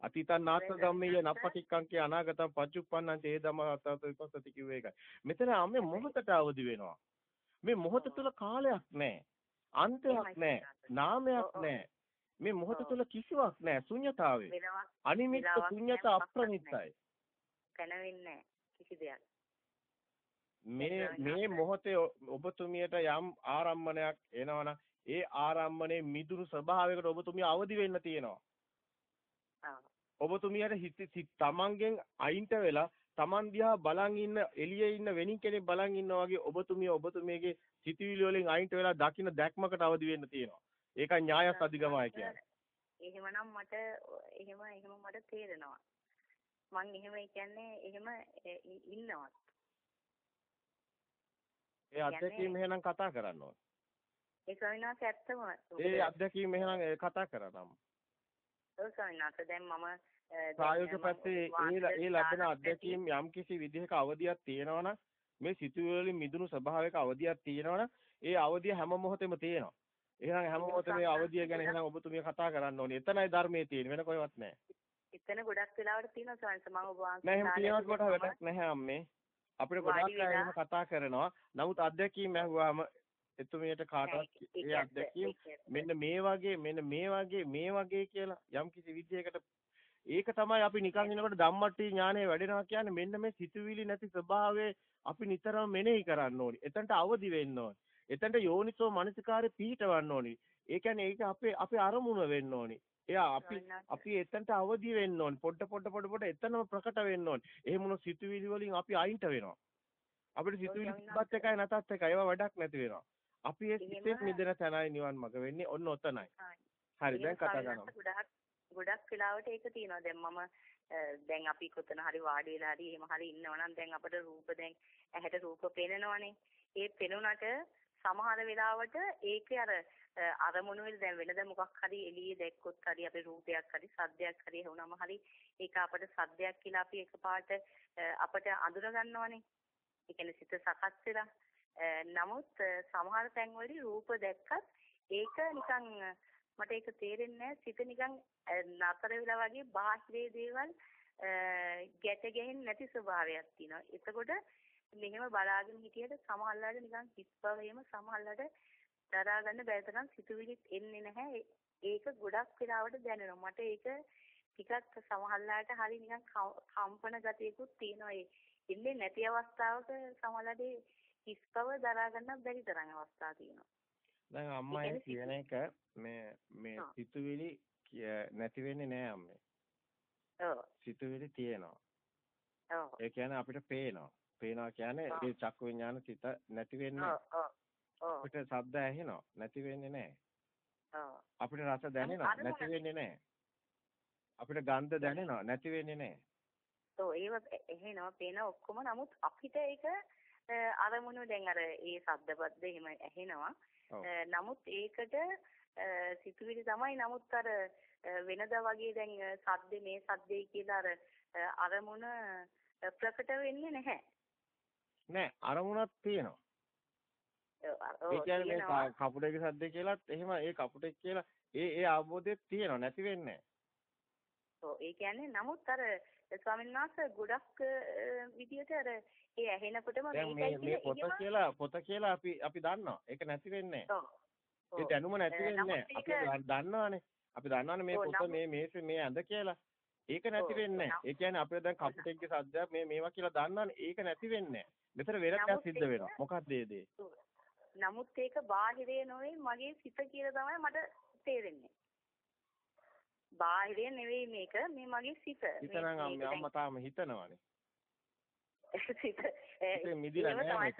අතීතං නාත්ත ධම්මීය නප්පටික්කං කිය අනාගතං පච්චුප්පන්නං චේ ධම්ම අතත විපස්සති කිව්වේ ඒකයි. මෙතන අපි මොහොතට අවදි වෙනවා. මේ මොහොත තුල කාලයක් නැහැ. අන්තයක් නැහැ. නාමයක් නැහැ. මේ මොහොත තුල කිසිවක් නැහැ. ශුන්‍යතාවය. අනිමිත්ත ශුන්‍යත අප්‍රමිත්තයි. කනවෙන්නේ කිසි දෙයක්. මේ මේ මොහොතේ ඔබතුමියට යම් ආරම්මණයක් එනවනම් ඒ ආරම්මණය මිදුණු ස්වභාවයකට ඔබතුමිය අවදි වෙන්න තියෙනවා. ඔබතුමියට හිත තමන්ගෙන් අයින්ට වෙලා තමන් දිහා බලන් ඉන්න එළියේ ඉන්න වෙනින් කෙනෙක් බලන් ඉන්නා වගේ ඔබතුමිය ඔබතුමියගේ සිතුවිලි වලින් අයින්ට වෙලා දකින්න දැක්මකට අවදි වෙන්න තියෙනවා. ඒක ඥායස් අධිගමයි කියන්නේ. එහෙමනම් මට එහෙම එහෙම මට තේරෙනවා. මං එහෙම කියන්නේ එහෙම ඉන්නවා. ඒ අත්දැකීම එහෙනම් කතා කරන්න ඕන. ඒ ස්වාමීන් වහන්සේ ඇත්තම ඒ අත්දැකීම එහෙනම් කතා කරනම්. ඔව් ස්වාමීන් වහන්සේ දැන් මම ප්‍රායෝගික පැත්තේ ඒ ඒ ලැබෙන අත්දැකීම් යම්කිසි විදිහක අවදියක් තියෙනවනම් මේ සිතුවිලි මිදුණු ස්වභාවයක අවදියක් තියෙනවනම් ඒ අවදිය හැම මොහොතෙම තියෙනවා. එහෙනම් හැම මොහොතෙම මේ අවදිය ගැන එහෙනම් ඔබතුමිය කතා කරන්න ඕනේ. එතනයි ධර්මයේ තියෙන්නේ වෙන කොහෙවත් නැහැ. එතන ගොඩක් වෙලාවට තියෙනවා ස්වාමීන් මම ඔබ වහන්සේ නෑ එහෙම තියෙනවට කොට වැඩක් නැහැ අම්මේ. අපිට ගොඩක් අය එහෙම කතා කරනවා. නමුත් අත්දැකීම් ඇහුවාම එතුමියට කාටවත් ඒ අත්දැකීම් මෙන්න මේ වගේ මෙන්න මේ වගේ මේ වගේ කියලා යම් කිසි විදියකට ඒක තමයි අපි නිකන් ඉනකොට ධම්මට්ටි ඥානය වැඩෙනවා කියන්නේ මෙන්න මේ සිතුවිලි නැති ස්වභාවය අපි නිතරම මෙනෙහි කරන්න ඕනි. එතනට අවදි වෙන්න ඕනි. එතනට යෝනිසෝ මනසිකාරේ පීඨවන්න ඕනි. ඒ කියන්නේ ඒක අපේ අපේ අරමුණ වෙන්න ඕනි. එයා අපි අපි එතනට අවදි වෙන්න ඕනි. පොඩ පොඩ පොඩ පොඩ එතනම ප්‍රකට වෙන්න ඕනි. එහෙම වුණොත් සිතුවිලි වලින් අපි අයින්ට වෙනවා. අපිට සිතුවිලි තිබ්බත් එකයි නැතත් එකයි ඒවා වැඩක් නැති වෙනවා. අපි ඒ සිතෙත් මිදෙන තැනයි නිවන් මඟ වෙන්නේ ඔන්න ඔතනයි. හරි දැන් කතා කරනවා. ගොඩක් වෙලාවට ඒක තියෙනවා. දැන් මම දැන් අපි කොතන හරි වාඩි වෙලා හරි එහෙම හරි ඉන්නවනම් දැන් අපිට රූප දැන් ඇහැට රූප පේනවනේ. ඒ පෙනුනට සමහර වෙලාවට ඒකේ අර අරමුණු වල දැන් වෙනද මොකක් හරි එළියේ දැක්කොත් හරි අපේ රූපයක් හරි සද්දයක් හරි වුණාම හරි ඒක අපට සද්දයක් කියලා අපි එකපාරට අපට අඳුර ගන්නවනේ. ඒ කියන්නේ සිත සකස් වෙලා. නමුත් සමහර තැන්වලදී රූප දැක්කත් ඒක නිකන් මට ඒක තේරෙන්නේ සිත නිකන් නතර වෙලා වගේ බාහිරේ දේවල් ගැට ගැහෙන්නේ නැති ස්වභාවයක් තියෙනවා. එතකොට මෙහෙම බලාගෙන හිටියට සමහරවිට නිකන් හිස් බව එහෙම සමහරවිට දරා ගන්න බැරි තරම් සිතුවිලිත් එන්නේ නැහැ. ඒක ගොඩක් වෙලාවට දැනෙනවා. මට ඒක ටිකක් සමහරවිට හරි නිකන් කම්පන ගතියකුත් තියෙනවා. ඒ ඉන්නේ නැති අවස්ථාවක සමහරවිට හිස් බව දරා ගන්න බැරි තරම් අවස්ථා තියෙනවා. දැන් අම්මා ඒ කියන එක මේ මේ සිතුවිලි නැති වෙන්නේ නෑ අම්මේ. ඔව්. සිතුවිලි තියෙනවා. ඔව්. ඒ කියන්නේ අපිට පේනවා. පේනවා කියන්නේ ඒ චක්කු විඥාන සිත නැති වෙන්නේ අපිට ශබ්ද ඇහෙනවා නැති වෙන්නේ නැහැ. අපිට රස දැනෙනවා නැති වෙන්නේ නැහැ. අපිට ගන්ධ දැනෙනවා නැති වෙන්නේ නැහැ. ඔව් ඒව ඇහෙනවා පේනවා ඔක්කොම නමුත් අපිට ඒක අරමුණු දැන් අර ඒ ශබ්දපද්ද එහෙම ඇහෙනවා. නමුත් ඒකට සිතුවිලි තමයි නමුත් අර වෙනදා වගේ දැන් සද්දේ මේ සද්දේ කියලා අර අරමුණ ප්‍රකට වෙන්නේ නැහැ. නෑ අරමුණක් තියෙනවා. ඒ කියන්නේ මේ කපුටේක සද්දේ කියලාත් එහෙම ඒ කපුටෙක් කියලා ඒ ඒ අවබෝධයක් තියෙනවා නැති වෙන්නේ ඔව් ඒ කියන්නේ නමුත් අර ස්වාමීන් වහන්සේ ගොඩක් විදියට අර ඒ ඇහෙනකොටම මේකයි මේ පොත කියලා පොත කියලා අපි අපි දන්නවා. ඒක නැති වෙන්නේ ඒ දැනුම නැති වෙන්නේ අපි දන්නවනේ. අපි දන්නවනේ මේ පොත මේ මේසේ මේ ඇඳ කියලා. ඒක නැති වෙන්නේ ඒ කියන්නේ අපිට දැන් කපුටෙක්ගේ සද්දයක් මේ මේවා කියලා දන්නවනේ. ඒක නැති වෙන්නේ මෙතන වෙන දෙයක් සිද්ධ වෙනවා. මොකක්ද ඒ දේ? නමුත් ඒක බාහිරේ නොවේ මගේ සිත කියලා තමයි මට තේරෙන්නේ. බාහිරේ නෙවෙයි මේක මේ මගේ සිත. හිතනම් අම්මා තාම හිතනවානේ. සිත ඒ මිදිලා නෑ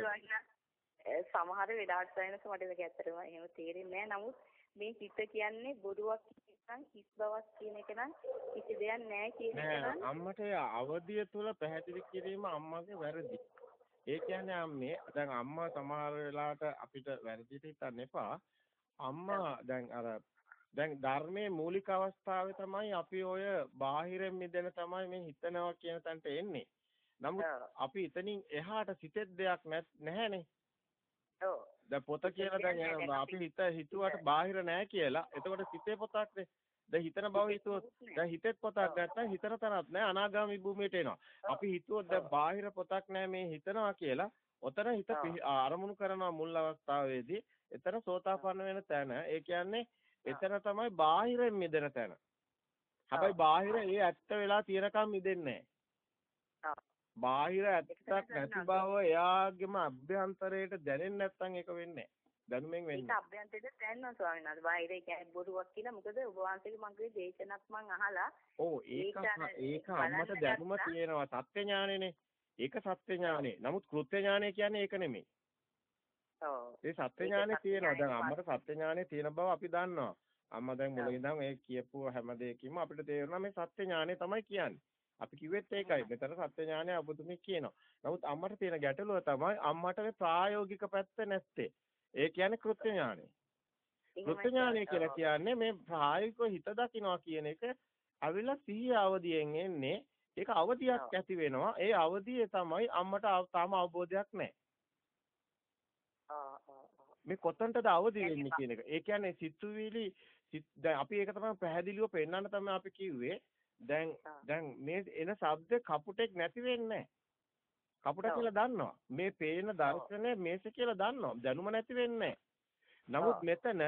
සමහර වෙලාවට සයනස මට ඒක ඇත්තටම එහෙම තේරෙන්නේ නෑ. නමුත් මේ හිත කියන්නේ බොරුවක් නම් හිස් බවක් කියන එක නම් කිසි දෙයක් නෑ කියන එක නම් අම්මට අවදිය තුල පැහැදිලි කිරීම අම්මගේ වැරදි. ඒ කියන්නේ අම්මේ දැන් අම්මා සමහර වෙලාවට අපිට වැරදිට හිතන්න එපා. අම්මා දැන් අර දැන් ධර්මයේ මූලික අවස්ථාවේ තමයි අපි ඔය බාහිරින් මිදෙන තමයි මේ හිතනවා කියන තැනට එන්නේ. නමුත් අපි එතනින් එහාට සිතෙත් දෙයක් නැහැනේ. ඔව්. දැන් පොත කියලා දැන් අපි හිත හිතුවට බාහිර නැහැ කියලා. එතකොට සිතේ පොතක්නේ. දැන් හිතන බව හිතුවොත් දැන් හිතෙත් පොතක් නැත්නම් හිතන තරක් නැහැ අනාගාමී භූමියට එනවා. අපි හිතුවොත් දැන් බාහිර පොතක් නැහැ මේ හිතනවා කියලා. ඔතන හිත අරමුණු කරනවා මුල් අවස්ථාවේදී. එතන සෝතාපන්න වෙන තැන. ඒ කියන්නේ එතන තමයි බාහිරින් මිදෙන තැන. හැබැයි බාහිර ඒ ඇත්ත වෙලා තියෙනකම් මිදෙන්නේ බාහිර ඇත්තක් නැති බව එයාගේම අභ්‍යන්තරයට දැනෙන්නේ නැත්නම් ඒක වෙන්නේ දැනුමෙන් වෙන්නේ. ඒක අභ්‍යන්තරයට දැනනවා ස්වාමීන් වහන්සේ. බාහිර කියන්නේ බොරුවක් කියලා. මොකද ඔබ වහන්සේගේ මගේ දේශනක් මං අහලා. ඔව් ඒක ඒක අම්මට දැනුම තියෙනවා. සත්‍ය ඥානෙනේ. ඒක සත්‍ය ඥානෙ. නමුත් කෘත්‍ය ඥානෙ කියන්නේ ඒක නෙමෙයි. ඒ සත්‍ය ඥානෙ තියෙනවා. දැන් අම්මට සත්‍ය ඥානෙ තියෙන බව අපි දන්නවා. අම්මා දැන් මුලින් ඉඳන් ඒ කියපු හැම දෙයකින්ම අපිට තේරෙනවා මේ සත්‍ය ඥානෙ තමයි කියන්නේ. අපි කිව්වෙත් ඒකයි. මෙතන සත්‍ය ඥානය ඔබතුමී කියනවා. නමුත් අම්මට තියෙන ගැටලුව තමයි අම්මට මේ ප්‍රායෝගික පැත්ත නැත්තේ. ඒ කියන්නේ කෘත්‍ය ඥානය. කෘත්‍ය ඥානය කියලා කියන්නේ මේ ප්‍රායෝගිකව හිත දකින්නවා කියන එක අවිලා සිහිය අවදියෙන් එන්නේ. ඒක අවදියක් ඇති වෙනවා. ඒ අවදියේ තමයි අම්මට තාම අවබෝධයක් නැහැ. මේ කොතනටද අවදි වෙන්නේ කියන එක. ඒ කියන්නේ සිතුවිලි දැන් අපි ඒක තමයි පැහැදිලිව පෙන්වන්න තමයි අපි කිව්වේ. දැන් දැන් මේ එන ශබ්ද කපුටෙක් නැති වෙන්නේ කපුට කියලා දන්නවා. මේ පේන දර්ශනය මේස කියලා දන්නවා. දැනුම නැති වෙන්නේ නමුත් මෙතන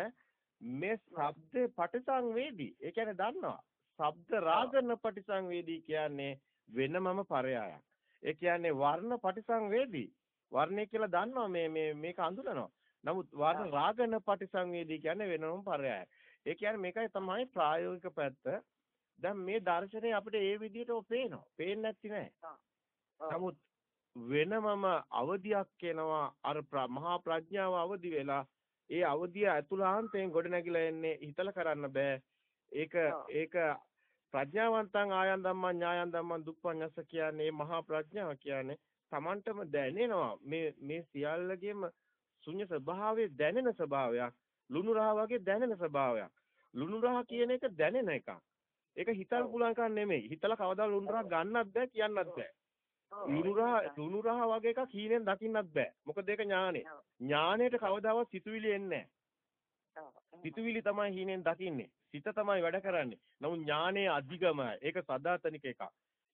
මේ ශබ්දේ පටිසංවේදී. ඒ කියන්නේ දන්නවා. ශබ්ද රාගන පටිසංවේදී කියන්නේ වෙනමම පරයයක්. ඒ කියන්නේ වර්ණ පටිසංවේදී. වර්ණය කියලා දන්නවා මේ මේ මේක අඳුරනවා. නමුත් රාගන පටිසංවේදී කියන්නේ වෙනම පරයයක්. ඒ කියන්නේ මේකයි තමයි ප්‍රායෝගික පැත්ත. දැන් මේ දර්ශනය අපිට ඒ විදිහට පේනවා. පේන්නේ නැති නෑ. නමුත් වෙනමම අවදියක් එනවා අර මහා ප්‍රඥාව අවදි වෙලා ඒ අවදිය අතුලාන්තයෙන් ගොඩ නැගිලා එන්නේ හිතලා කරන්න බෑ. ඒක ඒක ප්‍රඥාවන්තං ආයන් ධම්මං ඥායන් ධම්මං දුප්පඤ්ඤස්ස කියන්නේ මහා ප්‍රඥාව කියන්නේ Tamanටම දැනෙනවා මේ මේ සියල්ලගෙම ශුන්‍ය ස්වභාවයේ දැනෙන ස්වභාවයක් ලුණු රහ වගේ දැනෙන ස්වභාවයක්. ලුණු රහ කියන එක දැනෙන එකක්. ඒක හිතන්න පුළුවන් කන් නෙමෙයි. හිතලා කවදා ලුණු රහ ගන්නත් බෑ කියන්නත් බෑ. ලුණු රහ ලුණු රහ වගේ එකක් හීනෙන් දකින්නත් බෑ. මොකද ඒක ඥානෙ. ඥානෙට කවදාවත් සිතුවිලි එන්නේ නැහැ සිතුවිලි තමයි හීනෙන් දකින්නේ. සිත තමයි වැඩ කරන්නේ. නමුත් ඥානයේ අධිගමයි ඒක සදාතනික එකක්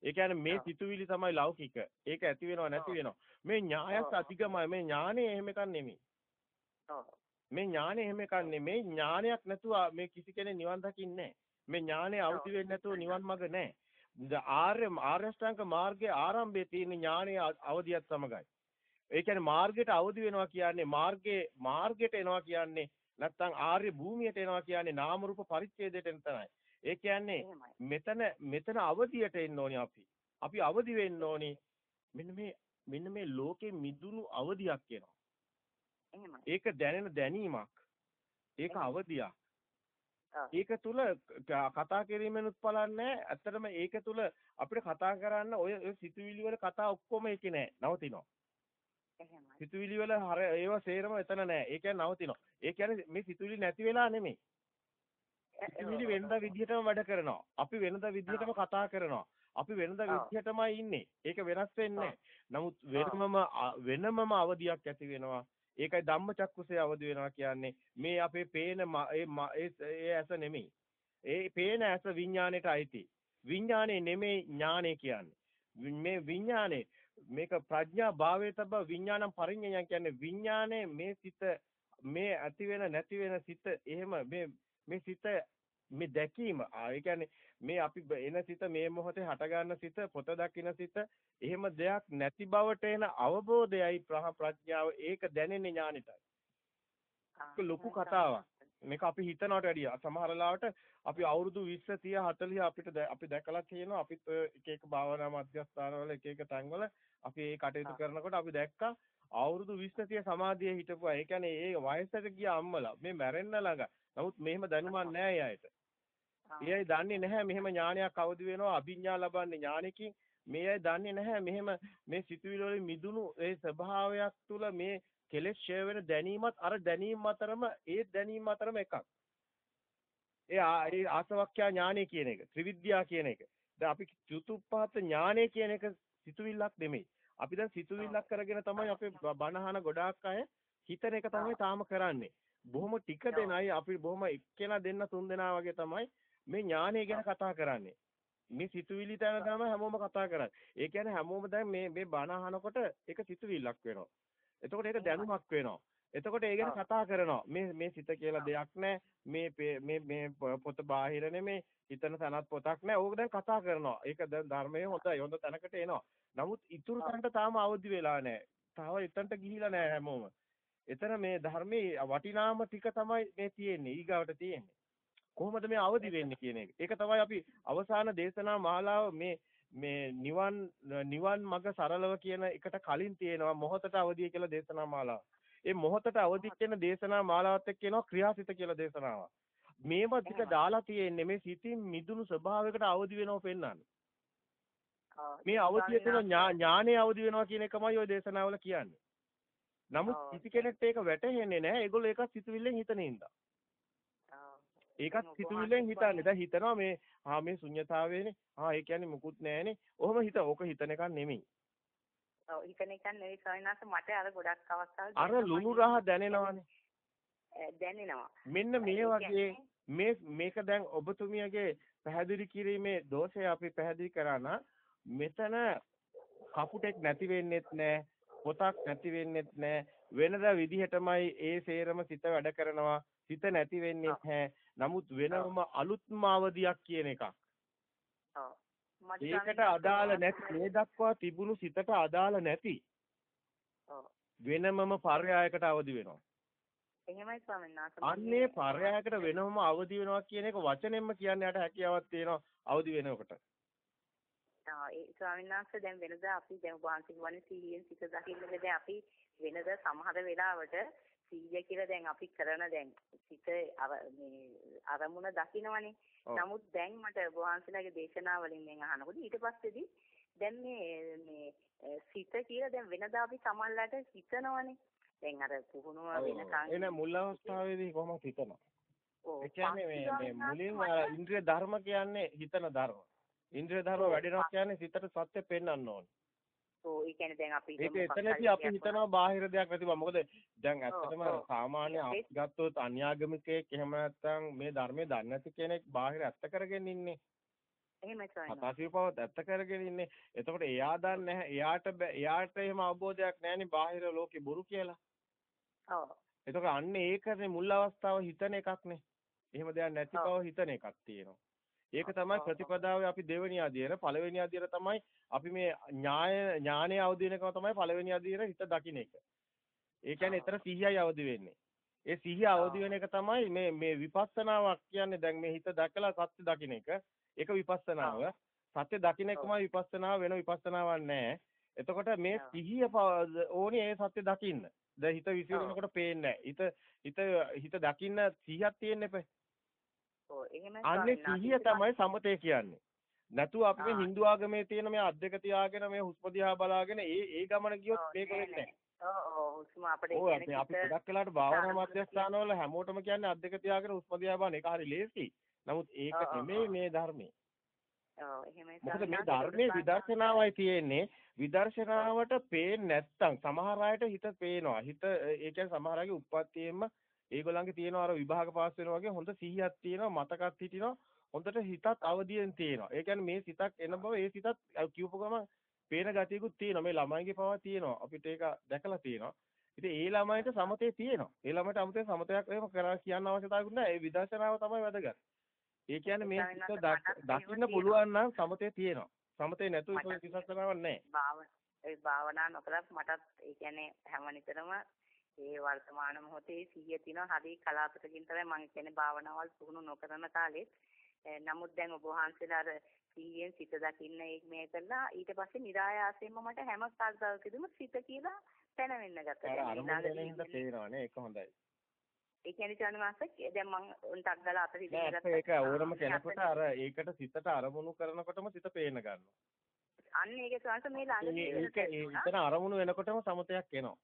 ඒ කියන්නේ මේ. සිතුවිලි තමයි ලෞකික. ඒක ඇති වෙනව නැති. වෙනව. මේ ඥායස් ඔව්. අධිකමයි. මේ ඥානෙ එහෙම එකක් නෙමෙයි. මේ ඥානෙ එහෙම එකක් නෙමෙයි. ඥානයක් නැතුව මේ කිසි කෙනෙක් නිවන් දකින්නේ නැහැ. මේ ඥානෙ අවදි වෙන්නේ නැතුව නිවන් මඟ නැහැ. ආර්ය ආර්ය අෂ්ටාංග මාර්ගයේ ආරම්භයේ තියෙන ඥානයේ අවදියත් සමගයි. ඒ කියන්නේ මාර්ගයට අවදි වෙනවා කියන්නේ මාර්ගයේ මාර්ගයට එනවා කියන්නේ නැත්තම් ආර්ය භූමියට එනවා කියන්නේ නාම රූප පරිච්ඡේදයට එතනයි. ඒ කියන්නේ. මෙතන මෙතන අවදියට එන්න ඕනි අපි. අපි අවදි වෙන්න ඕනි. මෙන්න මේ මෙන්න මේ ලෝකෙ මිදුණු අවදියක් එනවා. ඒක දැනෙන දැනීමක්. ඒක අවදියක්. ඒක තුල කතා කිරීමෙනුත් පලන්නේ ඇත්තටම ඒක තුල අපිට කතා කරන්න ඔය සිතුවිලි වල කතා ඔක්කොම ඒකේ නෑ නවතිනවා එහෙමයි. සිතුවිලි වල හර ඒවා සේරම එතන නෑ ඒ කියන්නේ නවතිනවා ඒ කියන්නේ මේ සිතුවිලි නැති වෙලා නෙමෙයි සිතුවිලි වෙනද විදිහටම වැඩ කරනවා. අපි වෙනද විදිහටම කතා කරනවා. අපි වෙනද. විදිහටමයි ඉන්නේ. ඒක වෙනස් වෙන්නේ. නමුත් වෙනමම වෙනමම අවදියක් ඇති වෙනවා. ඒකයි ධම්මචක්කුසේ අවදි වෙනවා කියන්නේ. මේ අපේ පේන ඒ ඇස නෙමෙයි. ඒ පේන ඇස විඥාණයට අයිති. විඥානේ නෙමෙයි ඥානේ කියන්නේ. මේ විඥානේ මේක ප්‍රඥා භාවයේ තබ විඥානම් පරිඥයන් කියන්නේ විඥානේ මේ සිත මේ ඇති වෙන නැති වෙන සිත එහෙම මේ මේ සිත මේ දැකීම. ආ ඒ කියන්නේ මේ අපි එන සිත මේ මොහොතේ හට ගන්න සිත පොත දකින්න සිත එහෙම දෙයක් නැති බවට එන අවබෝධයයි ප්‍රඥාව. ඒක දැනෙන්නේ ඥානෙටයි. ලොකු කතාවක්. මේක අපි හිතනවට වැඩිය. සමහර වෙලාවට අපි අවුරුදු 20 30 40 අපිට අපි දැකලා තියෙනවා. අපිත් එක එක භාවනා මධ්‍යස්ථානවල එක එක තැන්වල අපි ඒ කටයුතු. කරනකොට අපි දැක්කා අවුරුදු 20 30 සමාධියේ හිටපුවා. ඒ කියන්නේ ඒ වයසට ගිය අම්මලා මේ මැරෙන්න ළඟ. නමුත් මෙහෙම දැනුමක් නැහැ. ආ, ඒ අය දන්නේ නැහැ මෙහෙම ඥානයක් අවදි වෙනවා අභිඥා ලබන්නේ ඥානකින්. මේ අය දන්නේ නැහැ මෙහෙම මේ සිතුවිලි වලින් මිදුණු ඒ ස්වභාවයක් තුල මේ කෙලෙස් ඡය වෙන දැනීමත් අර දැනීම අතරම ඒ දැනීම අතරම එකක්. ඒ ඒ ආසවක්ඛ්‍යා ඥානය කියන එක ත්‍රිවිද්‍යා කියන එක. දැන් අපි චතුප්පහත ඥානය කියන එක සිතුවිල්ලක් නෙමෙයි. අපි දැන් සිතුවිල්ලක් කරගෙන තමයි අපේ බණහන ගොඩාක් අය හිතන එක තමයි තාම කරන්නේ. බොහොම ටික දෙනයි අපි බොහොම එක්කෙනා දෙන්න තුන් දෙනා වගේ තමයි මේ ඥානය ගැන කතා කරන්නේ. මේ සිතුවිලි තැන තමයි හැමෝම කතා කරන්නේ. ඒ කියන්නේ හැමෝම දැන් මේ මේ බණ අහනකොට ඒක සිතුවිල්ලක් වෙනවා. එතකොට ඒක දැනුමක් වෙනවා. එතකොට ඒ ගැන කතා කරනවා. මේ මේ සිත කියලා දෙයක් නැහැ. මේ මේ මේ පොත බාහිර නෙමේ. හිතන තැනත් පොතක් නැහැ. ඕක දැන් කතා කරනවා. ඒක දැන් ධර්මයේ හොඳයි. හොඳ තැනකට එනවා. නමුත් ඉතුරු තැනට තාම අවදි වෙලා නැහැ. තව එතනට ගිහිලා නැහැ හැමෝම. එතන මේ ධර්මයේ වටිනාම ටික තමයි මේ තියෙන්නේ. ඊගාවට තියෙන්නේ. කොහොමද මේ අවදි වෙන්නේ කියන එක. ඒක තමයි අපි අවසාන දේශනා මාලාව මේ මේ නිවන් නිවන් මඟ සරලව කියන එකට කලින් තියෙනවා මොහොතට අවදිය කියලා දේශනා මාලාව. ඒ මොහොතට අවදි කියන දේශනා මාලාවත් එක්ක එනවා ක්‍රියාසිත කියලා දේශනාවක්. මේව ටික දාලා තියෙන්නේ මේ සිතින් මිදුණු ස්වභාවයකට අවදි වෙනව පෙන්වන්නේ. මේ අවදිය තුළ ඥා- ඥානයේ අවදි වෙනවා කියන එකමයි ওই දේශනාවල කියන්නේ. නමුත්. කිසි කෙනෙක්ට ඒක වැටහෙන්නේ නැහැ. ඒගොල්ලෝ ඒක සිතුවිල්ලෙන් හිතන. ආ, ඒකත් සිතුවිල්ලෙන් හිතන්නේ. දැන් හිතනවා මේ ආ මේ ශුන්්‍යතාවයනේ. ආ ඒ කියන්නේ මුකුත් නැහනේ. ඔහොම හිත. ඕක හිතන එකක් නෙමෙයි. ඔව්. හිතන එක නෙවෙයි ස්වාමීනාස මට අර ගොඩක් අවස්ථාවල් අර. ලුණු රහ දැනෙනවානේ. දැනෙනවා. මෙන්න මේ වගේ මේ මේක දැන් ඔබතුමියගේ පැහැදිලි කිරීමේ දෝෂය අපි පැහැදිලි කරා මෙතන කපුටෙක් නැති වෙන්නෙත් නැහැ පොතක් නැති වෙන්නෙත් නැහැ වෙනදා විදිහටමයි ඒ සේරම සිත වැඩ කරනවා. සිත නැති වෙන්නේ නැහැ නමුත් වෙනම අලුත්ම අවදියක් කියන එකක් ඒකට අදාළ නැති මේ දක්වා තිබුණු සිතට අදාළ නැති. වෙනමම පර්යායකට අවදි වෙනවා එහෙමයි ස්වාමීනාස. අන්නේ පර්යායකට වෙනම අවදි වෙනවා කියන එක වචනෙන්ම කියන්න යට හැකියාවක් තියෙනවා අවදි වෙනකොට ආ ඒ ස්වාමීන් වහන්සේ දැන් වෙනදා අපි දැන් වහන්සේ වනේ සීයෙන් සිත දකින්නද දැන් අපි වෙනදා සමහර වෙලාවට සීය කියලා දැන් අපි කරන දැන් සිත මේ අරමුණ දකින්නවනේ. ඔව්. නමුත් දැන් මට වහන්සේලාගේ දේශනා වලින් මම අහනකොට ඊට පස්සේදී දැන් මේ මේ සිත කියලා දැන් වෙනදා අපි සමහරලාට හිතනවනේ. දැන් අර පුහුණුව වෙනකන් එන මුල් අවස්ථාවේදී කොහොමද හිතනවා ඔව්, ඒ කියන්නේ මේ මේ මුලින් ඉන්ද්‍රිය ධර්ම කියන්නේ හිතන ධර්ම. ඉන්ද්‍රිය ධර්ම වැඩෙනවා කියන්නේ සිතට සත්‍ය පෙන්වන්න ඕනේ. ඔව් ඒ කියන්නේ දැන් අපි ඒක එතනදී අපි හිතනවා බාහිර දෙයක් නැති බව. මොකද දැන් ඇත්තටම. සාමාන්‍ය අපි ගත්තොත් අන්‍යාගමිකයෙක් එහෙම නැත්නම් මේ ධර්මයේ දන්නේ නැති කෙනෙක් බාහිර ඇත්ත කරගෙන ඉන්නේ. එහෙමයි ස්වාමීන් සතා සිව්පවත් ඇත්ත කරගෙන ඉන්නේ. එතකොට එයා දන්නේ නැහැ. එයාට එයාට එහෙම අවබෝධයක් නැහෙනේ බාහිර ලෝකේ බොරු කියලා. ඔව්. එතකොට අන්න ඒකනේ මුල් අවස්ථාව හිතන එකක්නේ. එහෙම දෙයක් නැති බව හිතන එකක් තියෙනවා. ඒක තමයි ප්‍රතිපදාවේ අපි දෙවෙනි අධ්‍යයන පළවෙනි අධ්‍යයන තමයි අපි මේ ඥාය ඥානයේ අවදි වෙනකම තමයි පළවෙනි අධ්‍යයන හිත දකින්න එක. ඒ කියන්නේ ඊතර සිහියයි අවදි වෙන්නේ. ඒ සිහිය අවදි වෙන එක තමයි මේ මේ විපස්සනාවක් කියන්නේ දැන් මේ හිත දැකලා සත්‍ය දකින්න එක. ඒක විපස්සනාව. සත්‍ය දකින්න එකමයි විපස්සනාව වෙන විපස්සනාවක් නැහැ. එතකොට මේ සිහිය ඕනි ඒ සත්‍ය දකින්න. දැන් හිත විසිරෙනකොට පේන්නේ හිත හිත හිත දකින්න සිහියක් තියෙන්න එපා. ඔව් එහෙමයි අන්නේ සිහිය තමයි සමතේ කියන්නේ. නැතුව අපි මේ Hindu ආගමේ තියෙන මේ අද්දක තියාගෙන මේ හුස්ම දිහා බලාගෙන ඒ ඒ ගමන ගියොත් මේක වෙන්නේ නැහැ. ඔව් ඔව් හුස්ම අපිට ඔව් අපි ගොඩක් වෙලාවට භාවනා මධ්‍යස්ථානවල හැමෝටම කියන්නේ අද්දක තියාගෙන හුස්ම දිහා බලන එක හරි ලේසි. නමුත් ඒක නෙමෙයි මේ ධර්මයේ. ඔව් එහෙමයි මොකද මේ ධර්මයේ විදර්ශනාවයි තියෙන්නේ. විදර්ශනාවට පේන්නේ නැත්තම් සමහර අයට හිත පේනවා. හිත ඒ කියන්නේ සමහර අයගේ උප්පත්තියෙම ඒගොල්ලන්ගේ තියෙනවා අර විභාග පාස් වෙනවා වගේ හොඳ සිහියක් තියෙනවා මතකත් හිටිනවා හොඳට හිතත් අවදියෙන් තියෙනවා. ඒ කියන්නේ මේ සිතක් එන බව ඒ සිතත් කියූප ගමන් පේන ගතියකුත් තියෙනවා. මේ ළමයිගේ පවා තියෙනවා. අපිට ඒක දැකලා තියෙනවා. ඉතින් ඒ ළමයින්ට සමතේ තියෙනවා. ඒ ළමයිට 아무තේ සමතයක් එහෙම කරා කියන්න අවශ්‍යතාවයකුත් නැහැ. ඒ විදර්ශනාව තමයි වැදගත්. ඒ කියන්නේ මේ සිත දකින්න පුළුවන් නම් සමතේ තියෙනවා. සමතේ නැතුව විදර්ශනාවක් නැහැ. ඒ භාවනා නොකරත් මටත් ඒ කියන්නේ හැම නිතරම ඒ වර්තමාන මොහොතේ සිහිය තියෙනවා හරි කලාපතකින් තමයි මම කියන්නේ භාවනාවල් පුහුණු නොකරන කාලෙත් නමුත් දැන් ඔබ වහන්සේලා අර සිහියෙන් සිත දකින්න මේ කළා ඊට පස්සේ નિરાයාසයෙන්ම මට හැම කල්දාකදීම සිත කියලා පැනවෙන්න ගත්තා. අර අරමුණ තේරෙනවානේ ඒක හොඳයි. ඒ කියන්නේ චන්දමාසක් දැන් මම උන්ටක් ගාලා අත හිතේ ගත්තා. ඒක ඕනම කෙනෙකුට අර ඒකට සිතට අරමුණු කරනකොටම සිත පේන ගන්නවා. අන්න ඒක සංස මේ ළඟදී ඒක එතන අරමුණු වෙනකොටම සමතයක් එනවා.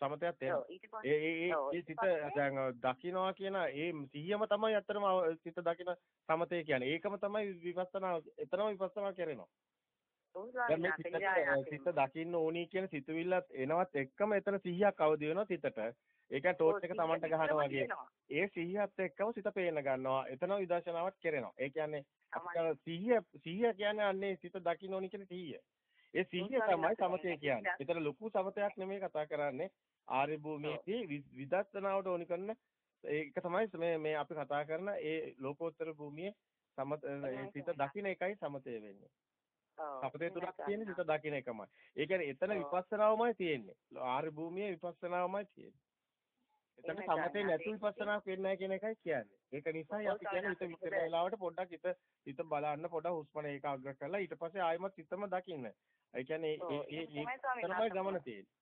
සමතයක් තේරෙනවා. ඒ ඒ ඒ සිත දැන් දකින්නවා කියන ඒ සිහියම තමයි අත්‍තරම සිත දකින සමතේ කියන්නේ. ඒකම තමයි විපස්සනා එතනම විපස්සනා කරනවා. දැන් මේ සිත දකින්න ඕනි කියන සිතුවිල්ලත් එනවත් එක්කම එතන සිහියක් අවදි වෙනවා සිතට. ඒක ටෝච් එක Tamanට ගහනවා වගේ. ඒ සිහියත් එක්කම සිත පේන ගන්නවා. එතන විදර්ශනාවක් කරනවා. ඒ කියන්නේ සිහිය සිහිය කියන්නේ අන්නේ සිත දකින්න ඕනි කියන සිහිය. ඒ සිහිය තමයි සමතේ කියන්නේ. ඒතර ලොකු සමතයක් නෙමෙයි කතා කරන්නේ. ආර්ය භූමියේදී විදර්ශනාවට ඕනි කරන ඒක තමයි මේ මේ අපි කතා කරන ඒ ලෝකෝත්තර භූමියේ සමත සිත දකින්න එකයි සමතේ වෙන්නේ. සමතේ තුනක් තියෙන සිත දකින්න එකමයි. ඒ කියන්නේ එතන විපස්සනාවමයි තියෙන්නේ. ආර්ය භූමියේ විපස්සනාවමයි තියෙන්නේ. එතන සමතේ නැතු විපස්සනාවක් වෙන්නේ නැහැ කියන එකයි කියන්නේ. ඒක නිසායි අපි කියන්නේ හිත විතර වෙලාවට පොඩ්ඩක් හිත හිත බලන්න පොඩ්ඩක් හුස්මන ඒකාග්‍ර කරලා ඊට පස්සේ ආයෙමත් හිතම දකින්න. ඒ කියන්නේ ඒ ඒ තමයි ගමන තියෙන්නේ.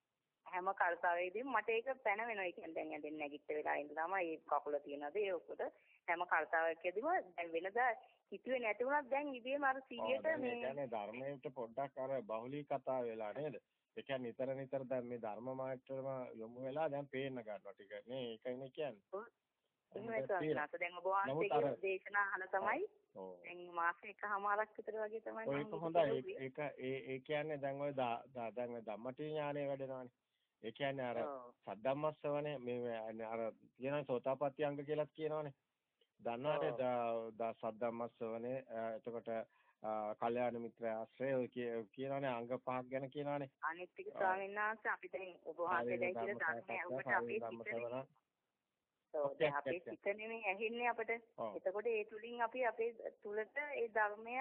හැම කල්තාවේදීම මට ඒක පැන වෙනවා. ඒ කියන්නේ දැන් ඇඳෙන් නැගිට වෙලා ඉඳලාම ඒ කකුල තියනද ඒ ඔක්කොට හැම කල්තාවකදීම දැන් වෙනදා හිතුවේ නැති වුණත් දැන් ඉබේම අර සීයට මේ කියන්නේ ධර්මයට පොඩ්ඩක් අර බහුලී කතා වෙලා නේද? ඒ කියන්නේ නිතර නිතර දැන් මේ ධර්ම මාත්‍රම යොමු වෙලා දැන් පේන්න ගන්නවා ටික නේ ඒකයිනේ කියන්නේ. එහෙමයි සර්. දැන් ඔබ වහන්සේගේ දේශනා අහන තමයි දැන් මාස එකමාරක් විතර වගේ තමයි ඒක හොඳයි. ඒක ඒ ඒ කියන්නේ දැන් ඔය දැන් ධම්මටි ඥානය වැඩෙනවානේ. ඒ කියන්නේ අර සද්දම්මස්සවනේ මේ අර කියන සෝතාපට්ටි අංග කියලාත් කියනවනේ. දන්නවනේ සද්දම්මස්සවනේ එතකොට කල්යාණ මිත්‍ර ආශ්‍රය කියනවනේ අංග පහක් ගැන කියනවනේ. අනිත් ටික ස්වාමීන් වහන්සේ අපි දැන් ඔබ වහන්සේ දැන් කියලා ධර්මයේ ඔබට අපේ සිතනේ. ඔව් අපේ සිත නෙමෙයි ඇහෙන්නේ අපට. එතකොට ඒ තුලින් අපි අපේ තුලට ඒ ධර්මය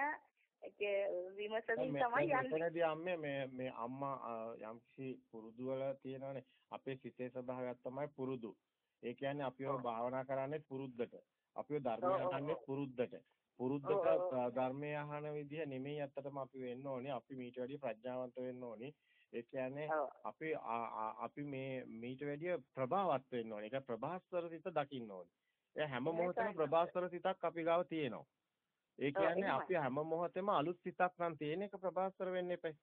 විමසමින් තමයි යන්නේ. මෙතනදී අම්මේ මේ මේ අම්මා යම්කිසි පුරුදු වල තියෙනවානේ අපේ සිතේ ස්වභාවයක් තමයි පුරුදු. ඒ කියන්නේ අපිව භාවනා කරන්නේ පුරුද්දට. අපිව ධර්මය අහන්නේ පුරුද්දට. පුරුද්දට ධර්මය අහන විදිහ නෙමෙයි අත්තටම අපි වෙන්න ඕනේ. අපි මීට වැඩිය ප්‍රඥාවන්ත වෙන්න ඕනේ. ඒ කියන්නේ අපි අපි මේ මීට වැඩිය ප්‍රභාවත් වෙන්න ඕනේ. ඒක ප්‍රභාස්වර සිත දකින්න ඕනේ. ඒ හැම මොහොතේම ප්‍රභාස්වර සිතක් අපි ගාව තියෙනවා. ඒ කියන්නේ අපි හැම මොහොතෙම අලුත් සිතක් නම් තියෙන එක ප්‍රබාස්තර වෙන්න එපා.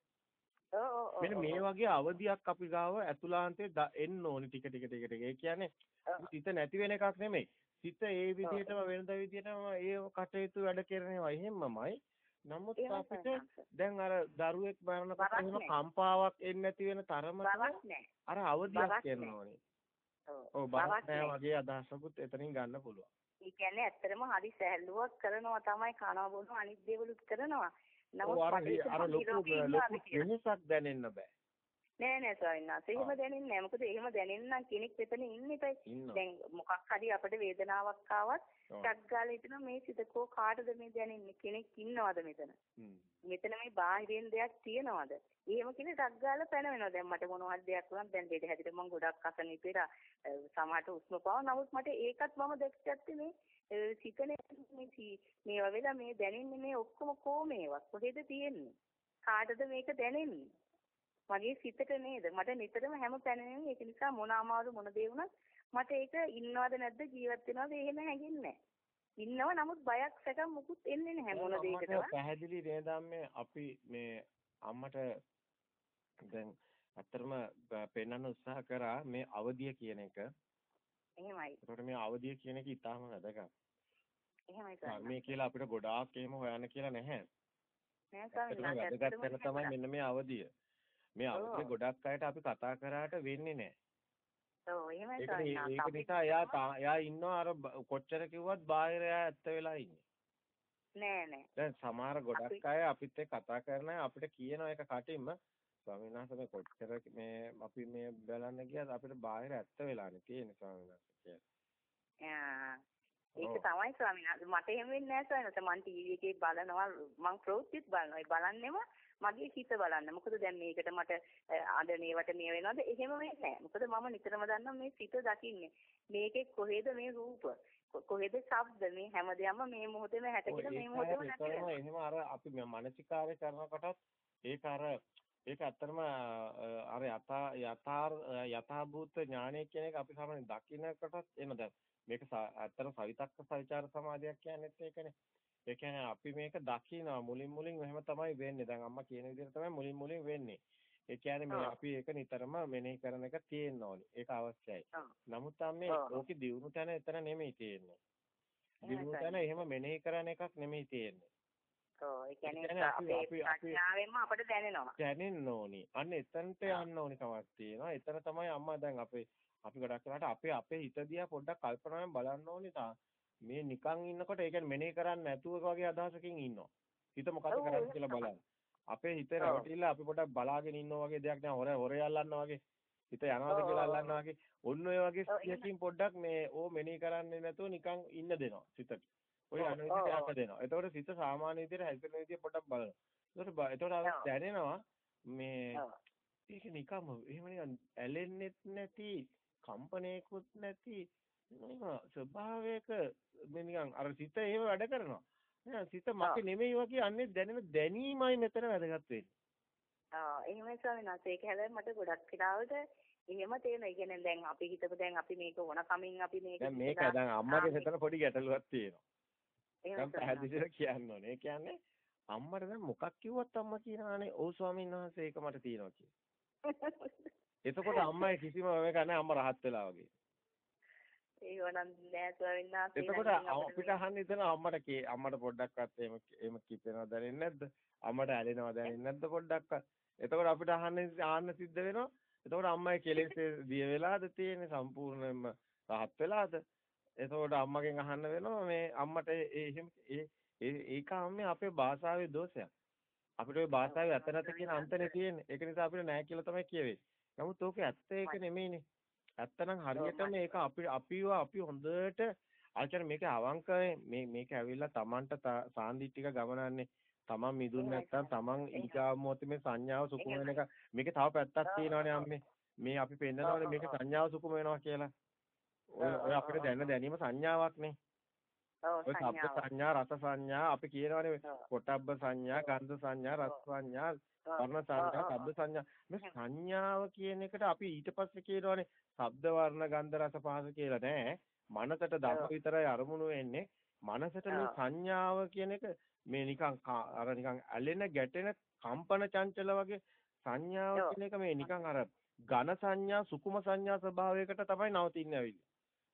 මෙන්න මේ වගේ අවධියක් අපි ගාව ඇතුළාන්තේ එන්න ඕනි ටික ටික ටික ටික. ඒ කියන්නේ සිත නැති වෙන එකක් නෙමෙයි. සිත ඒ විදිහටම වෙනද විදිහටම ඒ කටයුතු වැඩ කරනවා එහෙමමයි. නමුත් අපිට දැන් අර දරුවෙක් මරනකොට එහෙම කම්පාවක් එන්නේ නැති වෙන තරමට අර අවධියක් එන්න ඕනේ. ඔව් බරක් නෑ වගේ අදහසකුත් එතනින් ගන්න පුළුවන්. ඒ කියන්නේ ඇත්තටම හරි සැහැල්ලුවක් කරනවා තමයි කනවා බොනවා අනිත් දේවලුත් කරනවා. නමුත් අර ලොකු ලොකු. වෙනසක් දැනෙන්න බෑ. නෑ නෑ ස්වාමීන් වහන්සේ එහෙම දැනෙන්නේ නෑ. මොකද එහෙම දැනෙන්න නම් කෙනෙක් මෙතන ඉන්නේ ඉතින්. ඉන්නවා. දැන් මොකක් හරි අපිට වේදනාවක් ආවත්. ටක් ගාලා හිතනවා මේ සිතකෝ කාටද මේ දැනෙන්නේ කෙනෙක් ඉන්නවද මෙතන? මෙතන මේ බාහිරින් දෙයක් තියනවද? එහෙම කෙනෙක් ටක් ගාලා පැනවෙනවා. දැන් මට මොනවද දෙයක් වුණත් දැන් දෙඩ හැදිට මම ගොඩක් අසනීපේලා සමහරට උස්ම පාව. නමුත් මට ඒකත් මම දැක්කත්තේ මේ සිතනේ මේ මේවා වෙලා මේ දැනෙන්නේ මේ ඔක්කොම කොහෙද තියෙන්නේ? කාටද මේක දැනෙන්නේ? මගේ සිතට නේද? මට නිතරම හැම පැනෙන්නේ ඒක නිසා මොන අමාරු මොන දේ වුණත් මට ඒක ඉන්නවද නැද්ද ජීවත් වෙනවද එහෙම හැඟෙන්නේ නැහැ. ඉන්නව නමුත් බයක් සැකම් මුකුත් එන්නේ නැහැ මොන දෙයකටවත්. පැහැදිලි නේද අපි මේ අම්මට දැන් අත්‍තරම පෙන්වන්න උත්සාහ කරා මේ අවදිය කියන එක. එහෙමයි. ඒකට මේ අවදිය කියන එක ඉතාම වැදගත්. එහෙමයි සර්. මේ කියලා අපිට ගොඩාක් එහෙම හොයන්න කියලා නැහැ. නෑ වහන්සේ වැදගත් වෙන තමයි මෙන්න මේ අවදිය. මේ ඔව්. ගොඩක් අයට අපි කතා කරාට වෙන්නේ නැහැ. ඔව් එහෙමයි ස්වාමීන් ඒක. නිසා එයා එයා ඉන්නවා අර කොච්චර කිව්වත් බාහිර එයා ඇත්ත වෙලා ඉන්නේ. නෑ නෑ. දැන් සමහර ගොඩක් අය අපිත් එක්ක කතා කරන අය අපිට කියනවා ඒක කටින්ම ස්වාමීන් වහන්සේ මේ කොච්චර මේ අපි මේ බලන්න ගියත් අපිට බාහිර ඇත්ත වෙලානේ තියෙන්නේ ස්වාමීන් වහන්සේ කියලා. ආ, ඒක. තමයි ස්වාමීන් වහන්සේ මට එහෙම වෙන්නේ නෑ ස්වාමීන් වහන්සේ මම ටීවී එකේ බලනවා මම ප්‍රවෘත්තිත් බලනවා ඒ බලන්නෙම මගේ හිත බලන්න. මොකද දැන් මේකට මට මේවට මේ වෙනවද? එහෙම වෙන්නේ නෑ මොකද මම නිතරම දන්නවා මේ සිත දකින්නේ. මේකේ කොහෙද මේ රූප? කොහෙද ශබ්ද? මේ හැමදේම මේ මොහොතේම හැටගෙන මේ මොහොතේම නැති වෙනවා. එහෙම අර අපි මානසිකාරය කරනකොටත් ඒක අර ඒක ඇත්තටම අර යථා යථාර් යථාභූත ඥානය කියන එක අපි සාමාන්‍යයෙන් දකින්නකොටත් එන දැන්. මේක ඇත්තටම සවිතක්ක සවිචාර සමාධියක් කියන්නේත් ඒකනේ. ඒ කියන්නේ අපි මේක දකිනවා මුලින් මුලින් එහෙම තමයි වෙන්නේ. දැන් අම්මා කියන විදිහට තමයි මුලින් මුලින් වෙන්නේ. ඒ කියන්නේ මේ. අපි ඒක නිතරම මෙනෙහි කරන එක තියෙන්න ඕනි. ඒක අවශ්‍යයි. නමුත් මේ ඔව්. ඕකේ දියුණු තැන එතන නෙමෙයි තියෙන්නේ. දියුණු. තැන එහෙම මෙනෙහි කරන එකක් නෙමෙයි තියෙන්නේ. ඔව් ඒ කියන්නේ අපි- ප්‍රඥාවෙන්ම අපට දැනෙනවා. දැනෙන්න ඕනි. අන්න එතනට යන්න ඕනි කමක් තියෙනවා. එතන තමයි අම්මා දැන් අපේ අපි ගොඩක් වෙලාට අපේ අපේ හිත දිහා පොඩ්ඩක් කල්පනාවෙන් බලන්න ඕනි තා. මේ නිකන් ඉන්නකොට ඒ කියන්නේ මෙනෙහි කරන්නේ නැතුව වගේ අදහසකින් ඉන්නවා. හිත මොකද කරන්නේ කියලා. බලන්න. අපේ හිත. රැවටිලා අපි පොඩ්ඩක් බලාගෙන ඉන්නවා වගේ දෙයක් නෑ. හොර හොරේ අල්ලන්නා වගේ. හිත යනවාද කියලා ඔව්, අල්ලන්නා වගේ. ඔන්න ඔය වගේ. සියකින් පොඩ්ඩක් මේ ඕ මෙනෙහි කරන්නේ නැතුව නිකන් ඉන්න දෙනවා සිතට. ඔය ඔව්, යන්න දෙනවා. එතකොට සිත සාමාන්‍ය විදිහට හැදෙන විදිහ පොඩ්ඩක් බලනවා. එතකොට එතකොට. දැනෙනවා මේ. ඒක නිකම්ම එහෙම නිකන් ඇලෙන්නෙත් නැති කම්පණයකුත් නැති ස්වභාවයක මේ නිකන් අර සිත එහෙම වැඩ කරනවා. නේද? සිත මගේ නෙමෙයි වගේ අන්නේ දැනෙන දැනීමයි මෙතන වැදගත් වෙන්නේ. ආ එහෙමයි ස්වාමීන් වහන්සේ ඒක හැබැයි මට ගොඩක් වෙලාවට එහෙම තේරෙනවා. ඒ කියන්නේ දැන් අපි හිතපු දැන් අපි මේක ඕන කමින් අපි මේක දැන් මේක දැන් අම්මගේ මෙතන පොඩි ගැටලුවක් තියෙනවා. වහන්සේ. පැහැදිලිව කියන්න ඕනේ. ඒ කියන්නේ අම්මට දැන් මොකක් කිව්වත් අම්මා කියනවානේ ඔව් ස්වාමීන් වහන්සේ ඒක මට තියෙනවා කියලා. එතකොට අම්මයි කිසිම මේක නැහැ අම්මා රහත් වෙලා වගේ. ඒක නම් නෑ ස්වාමීන් වහන්සේ. එතකොට අපිට අහන්න ඉතන අම්මට කී අම්මට පොඩ්ඩක්වත් එහෙම එහෙම කිපෙනව දැනෙන්නේ නැද්ද? අම්මට ඇලෙනව දැනෙන්නේ නැද්ද පොඩ්ඩක්වත්? එතකොට අපිට අහන්න ආන්න සිද්ධ වෙනවා. එතකොට අම්මයි කෙලෙස් දිය වෙලාද තියෙන්නේ සම්පූර්ණයෙන්ම රහත් වෙලාද? එතකොට අම්මගෙන් අහන්න වෙනවා මේ අම්මට ඒ එහෙම ඒක අම්මේ අපේ භාෂාවේ දෝෂයක්. අපිට ওই භාෂාවේ අත නැත කියන අන්තනේ තියෙන්නේ. ඒක නිසා අපිට නෑ කියලා තමයි කියවෙන්නේ. නමුත් ඕකේ ඇත්ත ඒක නෙමෙයිනේ. ඇත්තනම් හරියටම මේක අපි අපිව අපි හොඳට ආචාර මේක අවංක මේ මේක ඇවිල්ලා Tamanට සාන්දිටික ගමනන්නේ Taman මිදුන් නැත්තම් Taman ඊගාව මොහොතේ මේ සංඥාව සුකුම වෙන එක. මේකේ තව පැත්තක් තියෙනවානේ අම්මේ. මේ අපි පෙන්නනවානේ මේක සංඥාව සුකුම වෙනවා කියලා. ඔය අපිට දැන දැනීම සංඥාවක්නේ සංඥාව. සංඥා රස සංඥා අපි කියනවානේ. පොට්ටබ්බ සංඥා ගන්ධ සංඥා රස සංඥා. වර්ණ සංඥා ශබ්ද සංඥා මේ සංඥාව කියන එකට අපි ඊට පස්සේ කියනවානේ ශබ්ද වර්ණ ගන්ධ රස පහස කියලා නෑ මනසට ධම්ම විතරයි අරමුණු වෙන්නේ මනසට මේ. සංඥාව කියන එක මේ නිකන් අර නිකන් ඇලෙන ගැටෙන කම්පන චංචල වගේ සංඥාව. කියන එක මේ නිකන් අර ඝන සංඥා සුකුම සංඥා ස්වභාවයකට තමයි නවතින්නේ ඇවිල්ලා.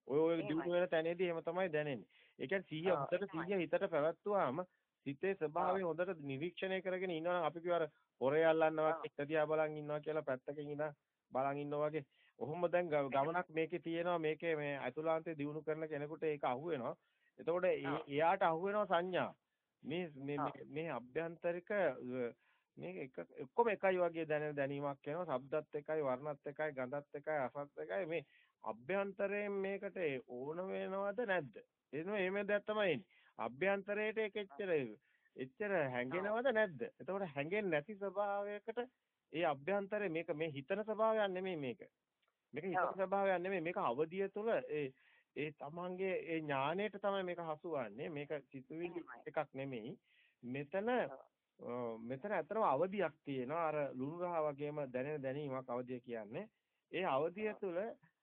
ඔය ඔය. දිනු වෙන තැනේදී එහෙම තමයි දැනෙන්නේ. ඒ කියන්නේ සිහිය හොඳට. සිහිය හිතට පැවැත්වුවාම සිතේ ස්වභාවය හොඳට නිරීක්ෂණය කරගෙන ඉන්නවා නම් අපි කියවර හොරේ අල්ලන්නවා. එක දිහා බලන් ඉන්නවා කියලා පැත්තකින් ඉඳන් බලන් ඉන්නවා වගේ ඔහොම දැන් ගමනක් මේකේ තියෙනවා මේකේ මේ අතුලාන්තේ දිනු කරන කෙනෙකුට ඒක අහු වෙනවා. එතකොට එයාට අහු වෙනවා සංඥා. මේ මේ මේ අභ්‍යන්තරික මේක එක ඔක්කොම එකයි වගේ දැනෙන දැනීමක් එනවා. ශබ්දත් එකයි, වර්ණත් එකයි, ගඳත් එකයි, රසත් එකයි. මේ අභ්‍යන්තරයෙන් මේකට ඕන වෙනවද නැද්ද? එනවා එහෙම දෙයක් තමයි එන්නේ. අභ්‍යන්තරයට ඒක එච්චර එච්චර හැංගෙනවද නැද්ද? එතකොට හැංගෙන්නේ නැති ස්වභාවයකට ඒ අභ්‍යන්තරේ මේක මේ හිතන ස්වභාවයක් නෙමෙයි මේක. මේක හිතන ස්වභාවයක් නෙමෙයි මේක අවදිය තුළ ඒ ඒ තමන්ගේ ඒ ඥාණයට තමයි මේක හසුවන්නේ. මේක සිතුවිලි එකක් නෙමෙයි. මෙතන මෙතන ඇත්තටම අවදියක් තියෙනවා. අර ලුණු රහ වගේම දැනෙන දැනීමක් අවදිය කියන්නේ. ඒ අවදිය තුළ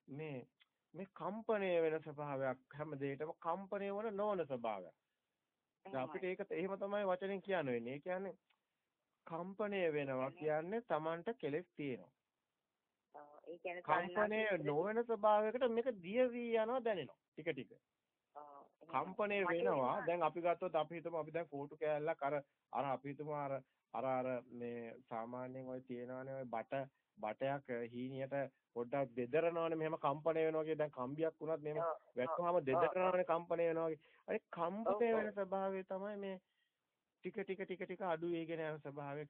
මේ මේ කම්පණය වෙන ස්වභාවයක් හැම දෙයකම කම්පණය වන නොවන ස්වභාවයක්. අපිට ඒක එහෙම තමයි වචනෙන් කියන්න වෙන්නේ. ඒ කියන්නේ කම්පණය වෙනවා කියන්නේ Tamanට කෙලෙස් තියෙනවා. කම්පණය නොවන ස්වභාවයකට මේක දිය වී යනවා දැනෙනවා. ටික ටික. කම්පණය වෙනවා. දැන් අපි ගත්තොත් අපි හිතමු අපි දැන් කෝටු කෑල්ලක් අර අර අපි හිතමු අර අර අර මේ සාමාන්‍යයෙන් ඔය තියෙනවානේ ඔය බට බටයක් හීනියට පොඩ්ඩක් දෙදරනවානේ මෙහෙම කම්පණය වෙනවා වගේ දැන් කම්බියක් වුණත් මෙහෙම වැක්කුවාම දෙදරනවානේ කම්පණය වෙනවා වගේ. අර කම්පණය වෙන ස්වභාවය තමයි මේ ටික ටික ටික ටික අඩු වෙගෙන යන ස්වභාවයකට